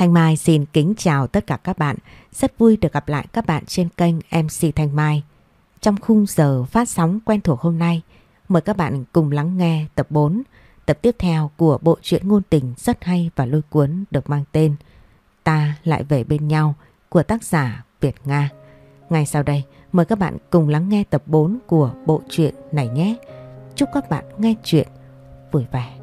Thanh Mai xin kính chào tất cả các bạn. Rất vui được gặp lại các bạn trên kênh MC Thanh Mai. Trong khung giờ phát sóng quen thuộc hôm nay, mời các bạn cùng lắng nghe tập 4, tập tiếp theo của bộ truyện ngôn tình rất hay và lôi cuốn được mang tên Ta lại về bên nhau của tác giả Việt Nga. Ngay sau đây, mời các bạn cùng lắng nghe tập 4 của bộ truyện này nhé. Chúc các bạn nghe chuyện vui vẻ.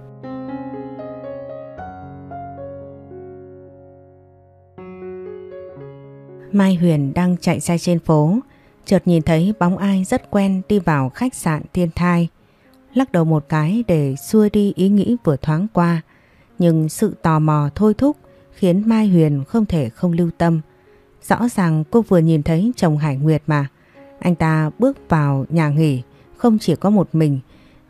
Mai Huyền đang chạy xe trên phố, chợt nhìn thấy bóng ai rất quen đi vào khách sạn Thiên Thai. Lắc đầu một cái để xua đi ý nghĩ vừa thoáng qua, nhưng sự tò mò thôi thúc khiến Mai Huyền không thể không lưu tâm. Rõ ràng cô vừa nhìn thấy chồng Hải Nguyệt mà. Anh ta bước vào nhà nghỉ không chỉ có một mình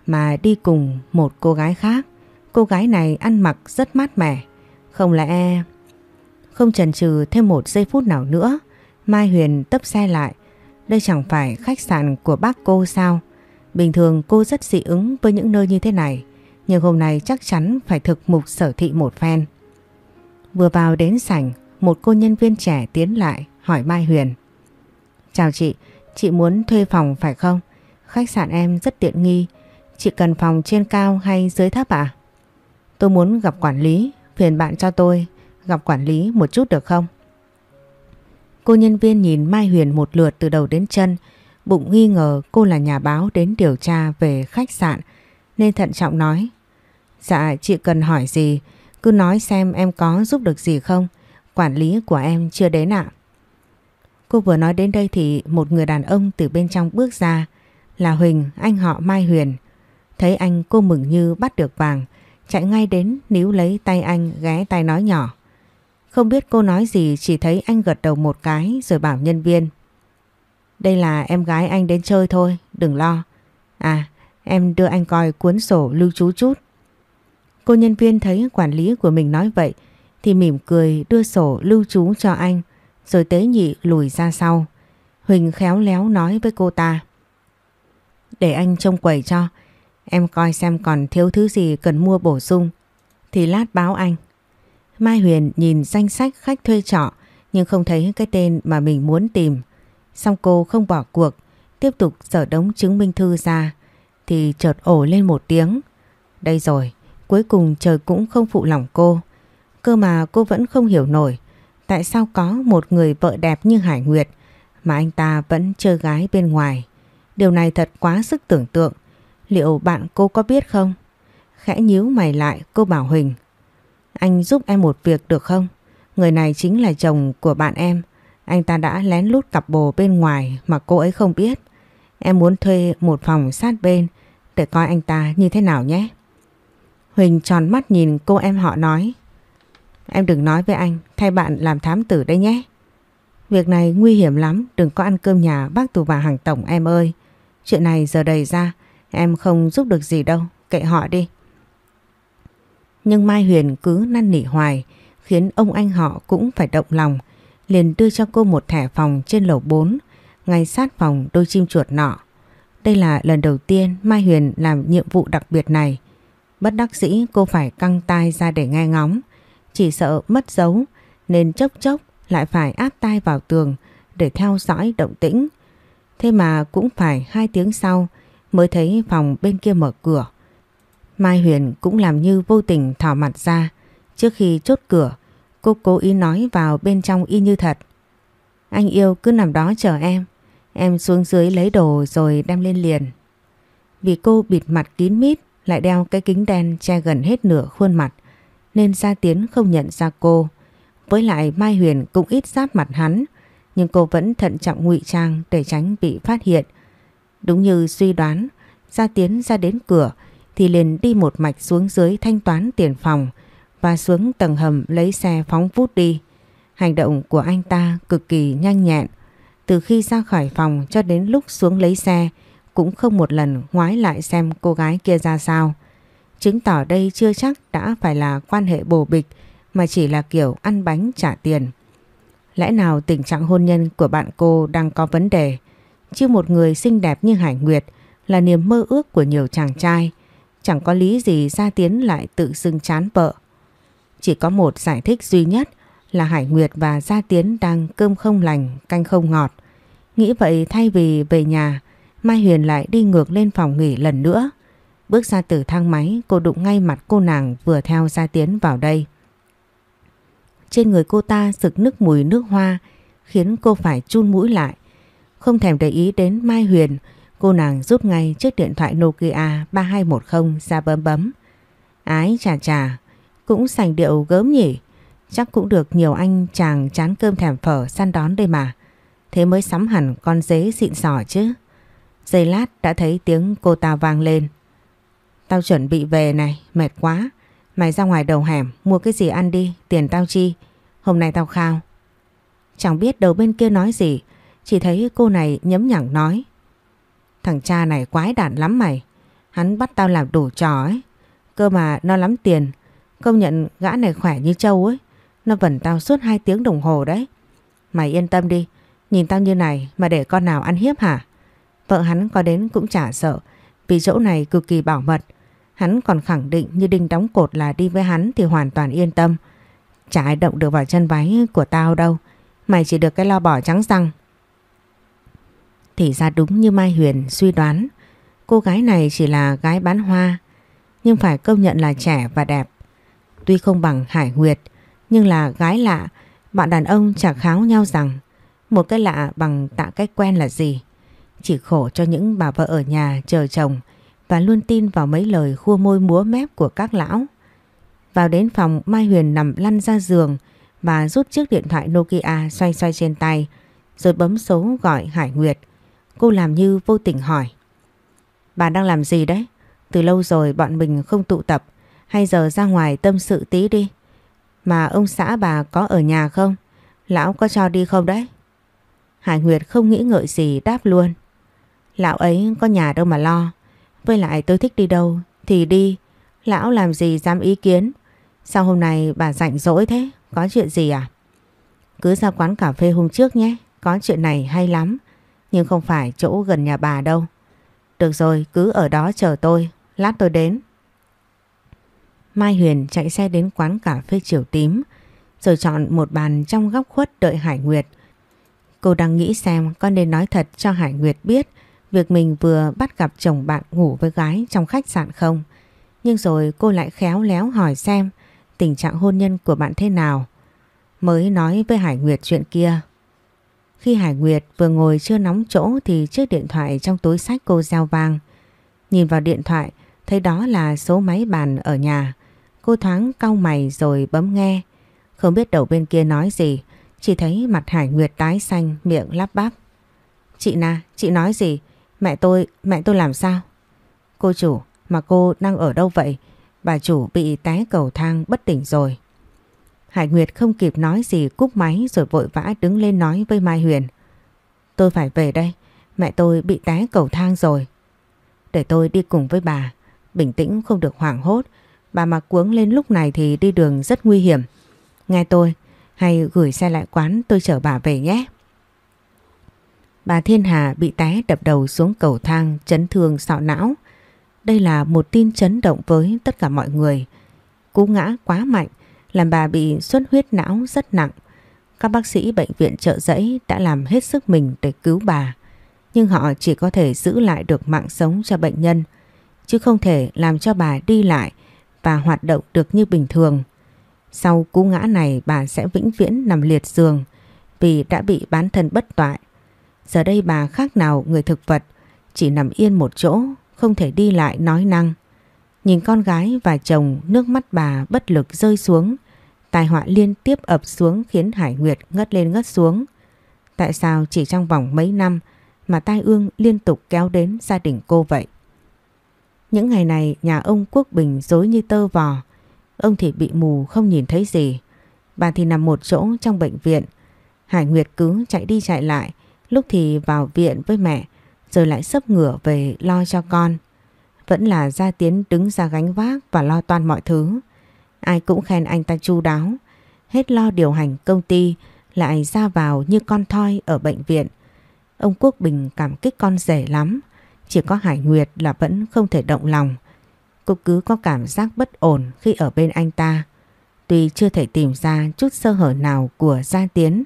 mà đi cùng một cô gái khác. Cô gái này ăn mặc rất mát mẻ. Không lẽ... Không chần chừ thêm một giây phút nào nữa, Mai Huyền tấp xe lại. Đây chẳng phải khách sạn của bác cô sao? Bình thường cô rất dị ứng với những nơi như thế này, nhưng hôm nay chắc chắn phải thực mục sở thị một phen. Vừa vào đến sảnh, một cô nhân viên trẻ tiến lại hỏi Mai Huyền. Chào chị, chị muốn thuê phòng phải không? Khách sạn em rất tiện nghi, chị cần phòng trên cao hay dưới thấp ạ? Tôi muốn gặp quản lý, phiền bạn cho tôi gặp quản lý một chút được không? Cô nhân viên nhìn Mai Huyền một lượt từ đầu đến chân, bụng nghi ngờ cô là nhà báo đến điều tra về khách sạn nên thận trọng nói. Dạ chị cần hỏi gì, cứ nói xem em có giúp được gì không, quản lý của em chưa đến ạ. Cô vừa nói đến đây thì một người đàn ông từ bên trong bước ra là Huỳnh, anh họ Mai Huyền. Thấy anh cô mừng như bắt được vàng, chạy ngay đến níu lấy tay anh ghé tay nói nhỏ. Không biết cô nói gì chỉ thấy anh gật đầu một cái rồi bảo nhân viên. Đây là em gái anh đến chơi thôi, đừng lo. À, em đưa anh coi cuốn sổ lưu trú chút. Cô nhân viên thấy quản lý của mình nói vậy thì mỉm cười đưa sổ lưu trú cho anh rồi tế nhị lùi ra sau. Huỳnh khéo léo nói với cô ta. Để anh trông quầy cho, em coi xem còn thiếu thứ gì cần mua bổ sung thì lát báo anh. Mai Huyền nhìn danh sách khách thuê trọ nhưng không thấy cái tên mà mình muốn tìm. Xong cô không bỏ cuộc, tiếp tục dở đống chứng minh thư ra thì chợt ổ lên một tiếng. Đây rồi, cuối cùng trời cũng không phụ lòng cô. Cơ mà cô vẫn không hiểu nổi tại sao có một người vợ đẹp như Hải Nguyệt mà anh ta vẫn chơi gái bên ngoài. Điều này thật quá sức tưởng tượng. Liệu bạn cô có biết không? Khẽ nhíu mày lại cô bảo Huỳnh anh giúp em một việc được không? Người này chính là chồng của bạn em. Anh ta đã lén lút cặp bồ bên ngoài mà cô ấy không biết. Em muốn thuê một phòng sát bên để coi anh ta như thế nào nhé. Huỳnh tròn mắt nhìn cô em họ nói. Em đừng nói với anh, thay bạn làm thám tử đấy nhé. Việc này nguy hiểm lắm, đừng có ăn cơm nhà bác tù bà hàng tổng em ơi. Chuyện này giờ đầy ra, em không giúp được gì đâu, kệ họ đi. Nhưng Mai Huyền cứ năn nỉ hoài, khiến ông anh họ cũng phải động lòng. Liền đưa cho cô một thẻ phòng trên lầu 4 ngay sát phòng đôi chim chuột nọ. Đây là lần đầu tiên Mai Huyền làm nhiệm vụ đặc biệt này. Bất đắc dĩ, cô phải căng tai ra để nghe ngóng. Chỉ sợ mất dấu, nên chốc chốc lại phải áp tai vào tường để theo dõi động tĩnh. Thế mà cũng phải hai tiếng sau, mới thấy phòng bên kia mở cửa. Mai Huyền cũng làm như vô tình thỏ mặt ra. Trước khi chốt cửa, cô cố ý nói vào bên trong y như thật. Anh yêu cứ nằm đó chờ em. Em xuống dưới lấy đồ rồi đem lên liền. Vì cô bịt mặt kín mít lại đeo cái kính đen che gần hết nửa khuôn mặt nên Gia Tiến không nhận ra cô. Với lại Mai Huyền cũng ít giáp mặt hắn nhưng cô vẫn thận trọng ngụy trang để tránh bị phát hiện. Đúng như suy đoán, Gia Tiến ra đến cửa thì liền đi một mạch xuống dưới thanh toán tiền phòng và xuống tầng hầm lấy xe phóng vút đi. Hành động của anh ta cực kỳ nhanh nhẹn. Từ khi ra khỏi phòng cho đến lúc xuống lấy xe, cũng không một lần ngoái lại xem cô gái kia ra sao. Chứng tỏ đây chưa chắc đã phải là quan hệ bồ bịch, mà chỉ là kiểu ăn bánh trả tiền. Lẽ nào tình trạng hôn nhân của bạn cô đang có vấn đề? Chứ một người xinh đẹp như Hải Nguyệt là niềm mơ ước của nhiều chàng trai. Chẳng có lý gì Gia Tiến lại tự dưng chán vợ. Chỉ có một giải thích duy nhất là Hải Nguyệt và Gia Tiến đang cơm không lành, canh không ngọt. Nghĩ vậy thay vì về nhà, Mai Huyền lại đi ngược lên phòng nghỉ lần nữa. Bước ra từ thang máy, cô đụng ngay mặt cô nàng vừa theo Gia Tiến vào đây. Trên người cô ta sực nước mùi nước hoa, khiến cô phải chun mũi lại. Không thèm để ý đến Mai Huyền, cô nàng rút ngay chiếc điện thoại Nokia 3210 ra bấm bấm. Ái chà chà, cũng sành điệu gớm nhỉ. Chắc cũng được nhiều anh chàng chán cơm thèm phở săn đón đây mà. Thế mới sắm hẳn con dế xịn sò chứ. Giây lát đã thấy tiếng cô ta vang lên. Tao chuẩn bị về này, mệt quá. Mày ra ngoài đầu hẻm mua cái gì ăn đi, tiền tao chi. Hôm nay tao khao. Chẳng biết đầu bên kia nói gì, chỉ thấy cô này nhấm nhẳng nói. Thằng cha này quái đản lắm mày. Hắn bắt tao làm đủ trò ấy. Cơ mà nó lắm tiền. Công nhận gã này khỏe như trâu ấy. Nó vẩn tao suốt 2 tiếng đồng hồ đấy. Mày yên tâm đi. Nhìn tao như này mà để con nào ăn hiếp hả? Vợ hắn có đến cũng chả sợ. Vì chỗ này cực kỳ bảo mật. Hắn còn khẳng định như đinh đóng cột là đi với hắn thì hoàn toàn yên tâm. Chả ai động được vào chân váy của tao đâu. Mày chỉ được cái lo bỏ trắng răng. Thì ra đúng như Mai Huyền suy đoán. Cô gái này chỉ là gái bán hoa. Nhưng phải công nhận là trẻ và đẹp. Tuy không bằng Hải Nguyệt. Nhưng là gái lạ. Bạn đàn ông chả kháo nhau rằng một cái lạ bằng tạ cách quen là gì. Chỉ khổ cho những bà vợ ở nhà chờ chồng và luôn tin vào mấy lời khua môi múa mép của các lão. Vào đến phòng, Mai Huyền nằm lăn ra giường và rút chiếc điện thoại Nokia xoay xoay trên tay, rồi bấm số gọi Hải Nguyệt. Cô làm như vô tình hỏi. Bà đang làm gì đấy? Từ lâu rồi bọn mình không tụ tập hay giờ ra ngoài tâm sự tí đi. Mà ông xã bà có ở nhà không? Lão có cho đi không đấy? Hải Nguyệt không nghĩ ngợi gì, đáp luôn. Lão ấy có nhà đâu mà lo. Với lại tôi thích đi đâu thì đi. Lão làm gì dám ý kiến. Sao hôm nay bà rảnh rỗi thế? Có chuyện gì à? Cứ ra quán cà phê hôm trước nhé. Có chuyện này hay lắm. Nhưng không phải chỗ gần nhà bà đâu. Được rồi, cứ ở đó chờ tôi. Lát tôi đến. Mai Huyền chạy xe đến quán cà phê chiều tím. Rồi chọn một bàn trong góc khuất đợi Hải Nguyệt. Cô đang nghĩ xem con nên nói thật cho Hải Nguyệt biết việc mình vừa bắt gặp chồng bạn ngủ với gái trong khách sạn không. Nhưng rồi cô lại khéo léo hỏi xem tình trạng hôn nhân của bạn thế nào. Mới nói với Hải Nguyệt chuyện kia. Khi Hải Nguyệt vừa ngồi chưa nóng chỗ thì chiếc điện thoại trong túi sách cô gieo vang. Nhìn vào điện thoại thấy đó là số máy bàn ở nhà. Cô thoáng cau mày rồi bấm nghe. Không biết đầu bên kia nói gì. Chỉ thấy mặt Hải Nguyệt tái xanh miệng lắp bắp. Chị Na, chị nói gì? Mẹ tôi, mẹ tôi làm sao? Cô chủ, mà cô đang ở đâu vậy? Bà chủ bị té cầu thang bất tỉnh rồi. Hải Nguyệt không kịp nói gì cúp máy rồi vội vã đứng lên nói với Mai Huyền. Tôi phải về đây, mẹ tôi bị té cầu thang rồi. Để tôi đi cùng với bà, bình tĩnh không được hoảng hốt. Bà mà cuống lên lúc này thì đi đường rất nguy hiểm. Nghe tôi, hay gửi xe lại quán tôi chở bà về nhé. Bà Thiên Hà bị té đập đầu xuống cầu thang chấn thương sọ não. Đây là một tin chấn động với tất cả mọi người. Cú ngã quá mạnh làm bà bị xuất huyết não rất nặng. Các bác sĩ bệnh viện trợ giấy đã làm hết sức mình để cứu bà. Nhưng họ chỉ có thể giữ lại được mạng sống cho bệnh nhân chứ không thể làm cho bà đi lại và hoạt động được như bình thường. Sau cú ngã này bà sẽ vĩnh viễn nằm liệt giường vì đã bị bán thân bất toại. Giờ đây bà khác nào người thực vật, chỉ nằm yên một chỗ, không thể đi lại nói năng. Nhìn con gái và chồng nước mắt bà bất lực rơi xuống, tai họa liên tiếp ập xuống khiến Hải Nguyệt ngất lên ngất xuống. Tại sao chỉ trong vòng mấy năm mà tai ương liên tục kéo đến gia đình cô vậy? Những ngày này nhà ông Quốc Bình dối như tơ vò, Ông thì bị mù không nhìn thấy gì. Bà thì nằm một chỗ trong bệnh viện. Hải Nguyệt cứ chạy đi chạy lại. Lúc thì vào viện với mẹ. Rồi lại sấp ngửa về lo cho con. Vẫn là Gia Tiến đứng ra gánh vác và lo toan mọi thứ. Ai cũng khen anh ta chu đáo. Hết lo điều hành công ty lại ra vào như con thoi ở bệnh viện. Ông Quốc Bình cảm kích con rể lắm. Chỉ có Hải Nguyệt là vẫn không thể động lòng. Cô cứ có cảm giác bất ổn khi ở bên anh ta. Tuy chưa thể tìm ra chút sơ hở nào của Gia Tiến,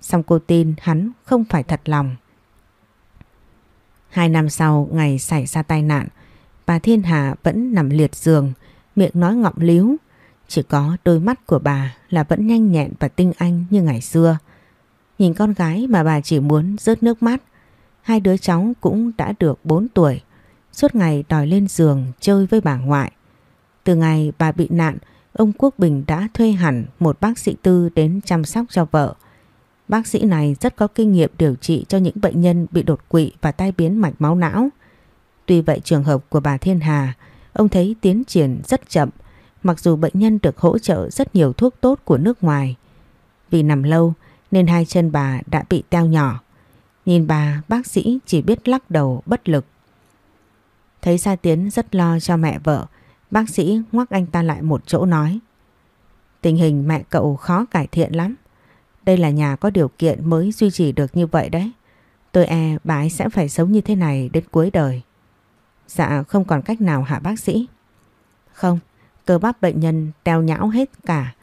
song cô tin hắn không phải thật lòng. Hai năm sau ngày xảy ra tai nạn, bà Thiên Hà vẫn nằm liệt giường, miệng nói ngọng líu. Chỉ có đôi mắt của bà là vẫn nhanh nhẹn và tinh anh như ngày xưa. Nhìn con gái mà bà chỉ muốn rớt nước mắt. Hai đứa cháu cũng đã được 4 tuổi, suốt ngày đòi lên giường chơi với bà ngoại. Từ ngày bà bị nạn, ông Quốc Bình đã thuê hẳn một bác sĩ tư đến chăm sóc cho vợ. Bác sĩ này rất có kinh nghiệm điều trị cho những bệnh nhân bị đột quỵ và tai biến mạch máu não. Tuy vậy trường hợp của bà Thiên Hà, ông thấy tiến triển rất chậm, mặc dù bệnh nhân được hỗ trợ rất nhiều thuốc tốt của nước ngoài. Vì nằm lâu nên hai chân bà đã bị teo nhỏ. Nhìn bà, bác sĩ chỉ biết lắc đầu bất lực. Thấy Sa Tiến rất lo cho mẹ vợ, bác sĩ ngoắc anh ta lại một chỗ nói. Tình hình mẹ cậu khó cải thiện lắm. Đây là nhà có điều kiện mới duy trì được như vậy đấy. Tôi e bà ấy sẽ phải sống như thế này đến cuối đời. Dạ không còn cách nào hả bác sĩ? Không, cơ bắp bệnh nhân teo nhão hết cả.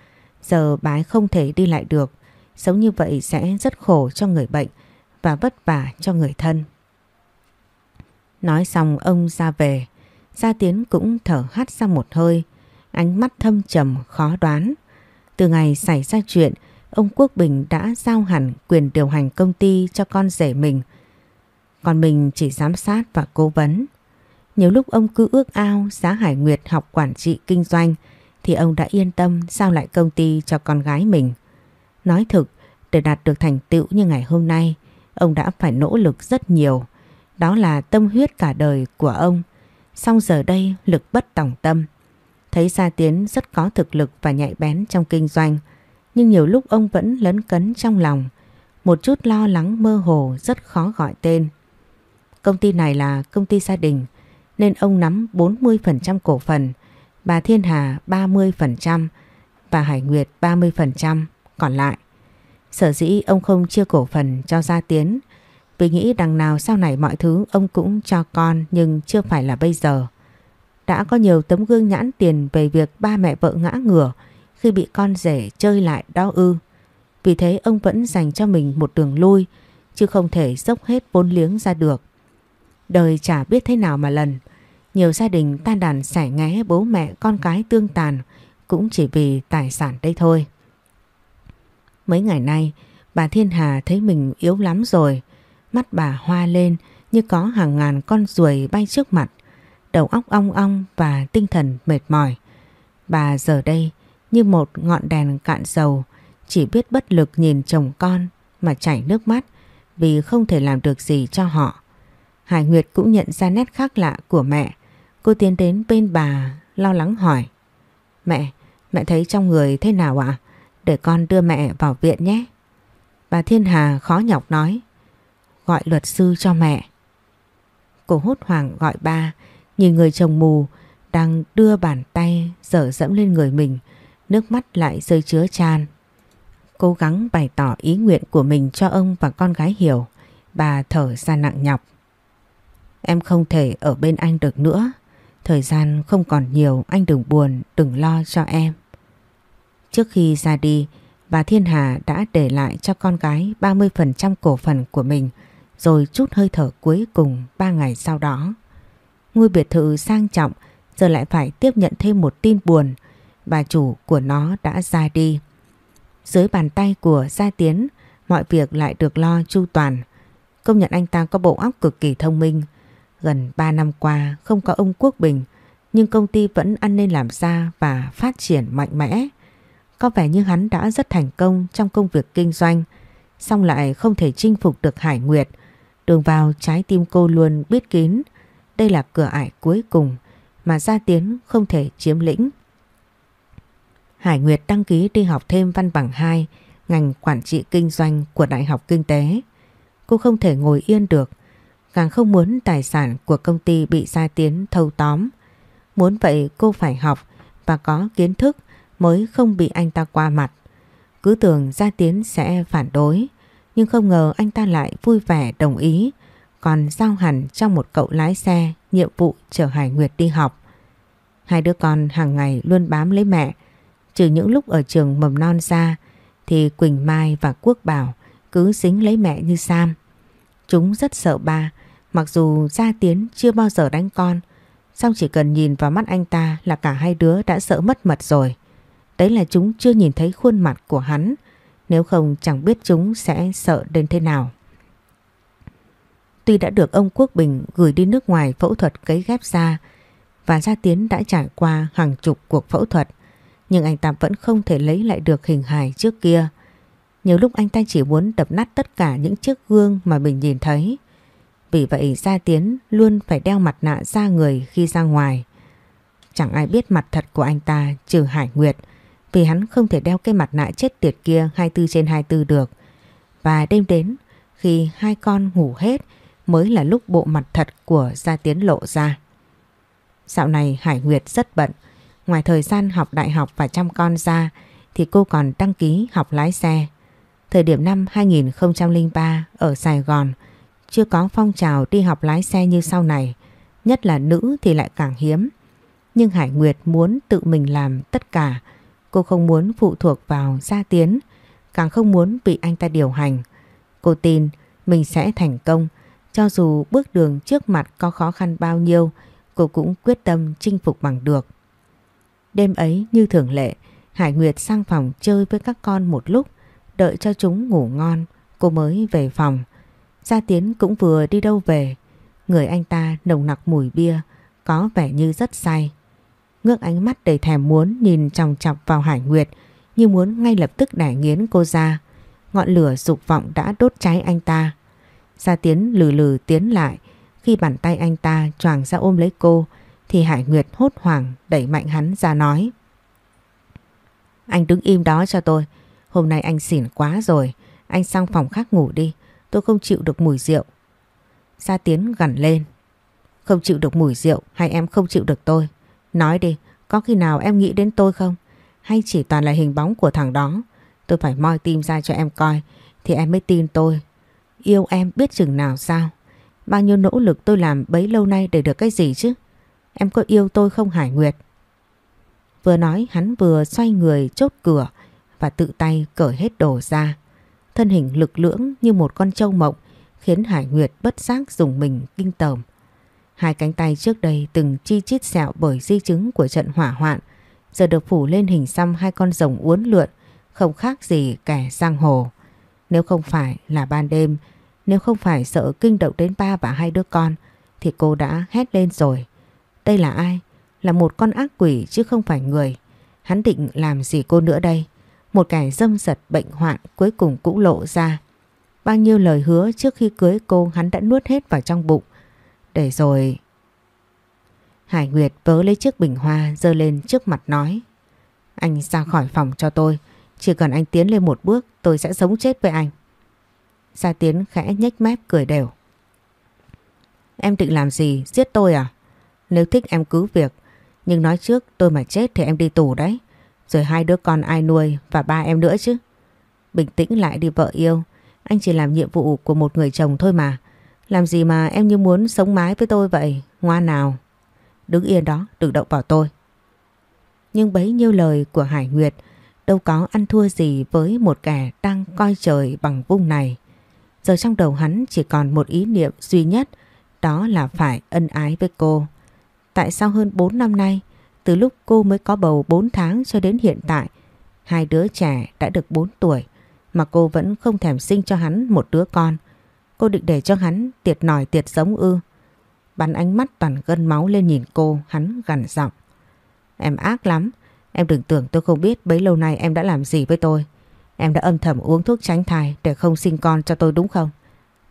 Giờ bái không thể đi lại được. Sống như vậy sẽ rất khổ cho người bệnh và vất vả cho người thân. Nói xong ông ra về. Gia Tiến cũng thở hắt ra một hơi. Ánh mắt thâm trầm khó đoán. Từ ngày xảy ra chuyện, ông Quốc Bình đã giao hẳn quyền điều hành công ty cho con rể mình. Còn mình chỉ giám sát và cố vấn. Nhiều lúc ông cứ ước ao giá Hải Nguyệt học quản trị kinh doanh thì ông đã yên tâm giao lại công ty cho con gái mình. Nói thực, để đạt được thành tựu như ngày hôm nay, ông đã phải nỗ lực rất nhiều. Đó là tâm huyết cả đời của ông. Xong giờ đây lực bất tòng tâm. Thấy Gia Tiến rất có thực lực và nhạy bén trong kinh doanh, nhưng nhiều lúc ông vẫn lấn cấn trong lòng. Một chút lo lắng mơ hồ rất khó gọi tên. Công ty này là công ty gia đình, nên ông nắm 40% cổ phần, bà Thiên Hà 30%, và Hải Nguyệt 30%, còn lại. Sở dĩ ông không chia cổ phần cho Gia Tiến vì nghĩ đằng nào sau này mọi thứ ông cũng cho con nhưng chưa phải là bây giờ. Đã có nhiều tấm gương nhãn tiền về việc ba mẹ vợ ngã ngửa khi bị con rể chơi lại đau ư. Vì thế ông vẫn dành cho mình một đường lui chứ không thể dốc hết vốn liếng ra được. Đời chả biết thế nào mà lần. Nhiều gia đình tan đàn sẻ nghé bố mẹ, con cái tương tàn, cũng chỉ vì tài sản đây thôi. Mấy ngày nay, bà Thiên Hà thấy mình yếu lắm rồi. Mắt bà hoa lên như có hàng ngàn con ruồi bay trước mặt. Đầu óc ong ong và tinh thần mệt mỏi. Bà giờ đây như một ngọn đèn cạn dầu, chỉ biết bất lực nhìn chồng con mà chảy nước mắt vì không thể làm được gì cho họ. Hải Nguyệt cũng nhận ra nét khác lạ của mẹ. Cô tiến đến bên bà lo lắng hỏi. Mẹ, mẹ thấy trong người thế nào ạ? Để con đưa mẹ vào viện nhé. Bà Thiên Hà khó nhọc nói. Gọi luật sư cho mẹ. Cô hốt hoảng gọi ba, nhìn người chồng mù đang đưa bàn tay dở dẫm lên người mình, nước mắt lại rơi chứa chan. Cố gắng bày tỏ ý nguyện của mình cho ông và con gái hiểu, bà thở ra nặng nhọc. Em không thể ở bên anh được nữa, thời gian không còn nhiều, anh đừng buồn, đừng lo cho em. Trước khi ra đi, bà Thiên Hà đã để lại cho con gái 30% cổ phần của mình rồi chút hơi thở cuối cùng 3 ngày sau đó. Ngôi biệt thự sang trọng giờ lại phải tiếp nhận thêm một tin buồn bà chủ của nó đã ra đi. Dưới bàn tay của Gia Tiến mọi việc lại được lo chu toàn. Công nhận anh ta có bộ óc cực kỳ thông minh. Gần 3 năm qua không có ông Quốc Bình nhưng công ty vẫn ăn nên làm ra và phát triển mạnh mẽ. Có vẻ như hắn đã rất thành công trong công việc kinh doanh, song lại không thể chinh phục được Hải Nguyệt. Đường vào trái tim cô luôn biết kín, đây là cửa ải cuối cùng mà Gia Tiến không thể chiếm lĩnh. Hải Nguyệt đăng ký đi học thêm văn bằng 2, ngành quản trị kinh doanh của Đại học Kinh tế. Cô không thể ngồi yên được, càng không muốn tài sản của công ty bị Gia Tiến thâu tóm. Muốn vậy cô phải học và có kiến thức mới không bị anh ta qua mặt. Cứ tưởng Gia Tiến sẽ phản đối, nhưng không ngờ anh ta lại vui vẻ đồng ý, còn giao hẳn cho một cậu lái xe nhiệm vụ chở Hải Nguyệt đi học. Hai đứa con hàng ngày luôn bám lấy mẹ, Trừ những lúc ở trường mầm non ra thì Quỳnh Mai và Quốc Bảo cứ dính lấy mẹ như Sam. Chúng rất sợ ba, mặc dù Gia Tiến chưa bao giờ đánh con, song chỉ cần nhìn vào mắt anh ta là cả hai đứa đã sợ mất mật rồi. Đấy là chúng chưa nhìn thấy khuôn mặt của hắn, nếu không chẳng biết chúng sẽ sợ đến thế nào. Tuy đã được ông Quốc Bình gửi đi nước ngoài phẫu thuật cấy ghép da và Gia Tiến đã trải qua hàng chục cuộc phẫu thuật, nhưng anh ta vẫn không thể lấy lại được hình hài trước kia. Nhiều lúc anh ta chỉ muốn đập nát tất cả những chiếc gương mà mình nhìn thấy. Vì vậy, Gia Tiến luôn phải đeo mặt nạ ra người khi ra ngoài. Chẳng ai biết mặt thật của anh ta trừ Hải Nguyệt, vì hắn không thể đeo cái mặt nạ chết tiệt kia 24 trên 24 được. Và đêm đến, khi hai con ngủ hết, mới là lúc bộ mặt thật của Gia Tiến lộ ra. Dạo này Hải Nguyệt rất bận. Ngoài thời gian học đại học và chăm con ra, thì cô còn đăng ký học lái xe. Thời điểm năm 2003 ở Sài Gòn chưa có phong trào đi học lái xe như sau này, nhất là nữ thì lại càng hiếm. Nhưng Hải Nguyệt muốn tự mình làm tất cả, cô không muốn phụ thuộc vào gia tiến, càng không muốn bị anh ta điều hành. Cô tin mình sẽ thành công, cho dù bước đường trước mặt có khó khăn bao nhiêu, cô cũng quyết tâm chinh phục bằng được. Đêm ấy như thường lệ, Hải Nguyệt sang phòng chơi với các con một lúc, đợi cho chúng ngủ ngon, cô mới về phòng. Gia Tiến cũng vừa đi đâu về, người anh ta nồng nặc mùi bia, có vẻ như rất say. Ngước ánh mắt đầy thèm muốn nhìn chòng chọc vào Hải Nguyệt như muốn ngay lập tức đẻ nghiến cô ra. Ngọn lửa dục vọng đã đốt cháy anh ta. Gia Tiến lừ lừ tiến lại, khi bàn tay anh ta choàng ra ôm lấy cô thì Hải Nguyệt hốt hoảng đẩy mạnh hắn ra nói. Anh đứng im đó cho tôi, hôm nay anh xỉn quá rồi, anh sang phòng khác ngủ đi, tôi không chịu được mùi rượu. Gia Tiến gằn lên. Không chịu được mùi rượu hay em không chịu được tôi? Nói đi, có khi nào em nghĩ đến tôi không? Hay chỉ toàn là hình bóng của thằng đó? Tôi phải moi tim ra cho em coi thì em mới tin tôi. Yêu em biết chừng nào sao? Bao nhiêu nỗ lực tôi làm bấy lâu nay để được cái gì chứ? Em có yêu tôi không Hải Nguyệt? Vừa nói hắn vừa xoay người chốt cửa và tự tay cởi hết đồ ra. Thân hình lực lưỡng như một con trâu mộng, khiến Hải Nguyệt bất giác dùng mình kinh tởm. Hai cánh tay trước đây từng chi chít sẹo bởi di chứng của trận hỏa hoạn, giờ được phủ lên hình xăm hai con rồng uốn lượn, không khác gì kẻ sang hồ. Nếu không phải là ban đêm, nếu không phải sợ kinh động đến ba và hai đứa con, thì cô đã hét lên rồi. Đây là ai? Là một con ác quỷ chứ không phải người. Hắn định làm gì cô nữa đây? Một kẻ dâm giật bệnh hoạn cuối cùng cũng lộ ra. Bao nhiêu lời hứa trước khi cưới cô hắn đã nuốt hết vào trong bụng. Để rồi... Hải Nguyệt vớ lấy chiếc bình hoa dơ lên trước mặt nói. Anh ra khỏi phòng cho tôi. Chỉ cần anh tiến lên một bước, tôi sẽ sống chết với anh. Gia Tiến khẽ nhếch mép cười đều. Em định làm gì? Giết tôi à? Nếu thích em cứ việc. Nhưng nói trước tôi mà chết thì em đi tù đấy. Rồi hai đứa con ai nuôi và ba em nữa chứ. Bình tĩnh lại đi vợ yêu. Anh chỉ làm nhiệm vụ của một người chồng thôi mà. Làm gì mà em như muốn sống mái với tôi vậy? Ngoan nào. Đứng yên đó, đừng động vào tôi. Nhưng bấy nhiêu lời của Hải Nguyệt đâu có ăn thua gì với một kẻ đang coi trời bằng vung này. Giờ trong đầu hắn chỉ còn một ý niệm duy nhất, đó là phải ân ái với cô. Tại sao hơn 4 năm nay, từ lúc cô mới có bầu 4 tháng cho đến hiện tại, hai đứa trẻ đã được 4 tuổi mà cô vẫn không thèm sinh cho hắn một đứa con. Cô định để cho hắn tiệt nòi tiệt sống ư. Bắn ánh mắt toàn gân máu lên nhìn cô, hắn gằn giọng. Em ác lắm, em đừng tưởng tôi không biết bấy lâu nay em đã làm gì với tôi. Em đã âm thầm uống thuốc tránh thai để không sinh con cho tôi đúng không?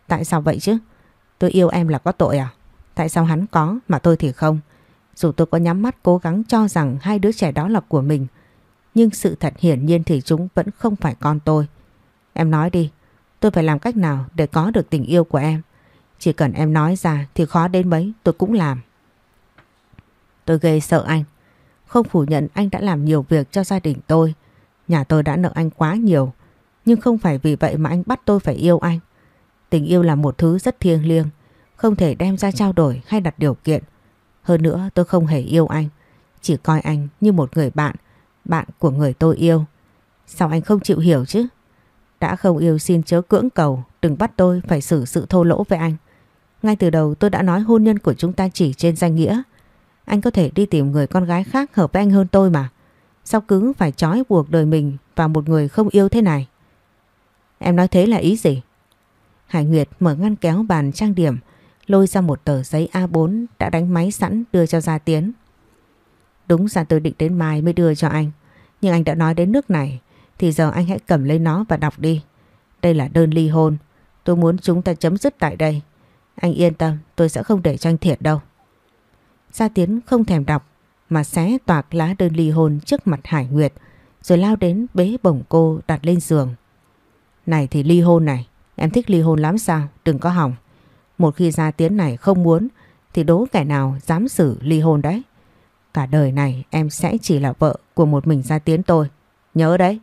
Tại sao vậy chứ? Tôi yêu em là có tội à? Tại sao hắn có mà tôi thì không? Dù tôi có nhắm mắt cố gắng cho rằng hai đứa trẻ đó là của mình, Nhưng sự thật hiển nhiên thì chúng vẫn không phải con tôi. Em nói đi, Tôi phải làm cách nào để có được tình yêu của em? Chỉ cần em nói ra thì khó đến mấy, tôi cũng làm. Tôi ghê sợ anh. Không phủ nhận anh đã làm nhiều việc cho gia đình tôi. Nhà tôi đã nợ anh quá nhiều, Nhưng không phải vì vậy mà anh bắt tôi phải yêu anh. Tình yêu là một thứ rất thiêng liêng, Không thể đem ra trao đổi hay đặt điều kiện. Hơn nữa tôi không hề yêu anh Chỉ coi anh như một người bạn bạn của người tôi yêu. Sao anh không chịu hiểu chứ? Đã không yêu xin chớ cưỡng cầu, đừng bắt tôi phải xử sự thô lỗ với anh. Ngay từ đầu tôi đã nói hôn nhân của chúng ta chỉ trên danh nghĩa. Anh có thể đi tìm người con gái khác hợp với anh hơn tôi mà. Sao cứ phải trói buộc đời mình vào một người không yêu thế này? Em nói thế là ý gì? Hải Nguyệt mở ngăn kéo bàn trang điểm, lôi ra một tờ giấy A4 đã đánh máy sẵn đưa cho Gia Tiến. Đúng ra tôi định đến mai mới đưa cho anh, nhưng anh đã nói đến nước này, thì giờ anh hãy cầm lấy nó và đọc đi. Đây là đơn ly hôn, tôi muốn chúng ta chấm dứt tại đây. Anh yên tâm, tôi sẽ không để cho anh thiệt đâu. Gia Tiến không thèm đọc mà xé toạc lá đơn ly hôn trước mặt Hải Nguyệt rồi lao đến bế bổng cô đặt lên giường. Này thì ly hôn này, em thích ly hôn lắm sao, đừng có hỏng. Một khi Gia Tiến này không muốn thì đố kẻ nào dám xử ly hôn đấy. Cả đời này em sẽ chỉ là vợ của một mình Gia Tiến tôi. Nhớ đấy.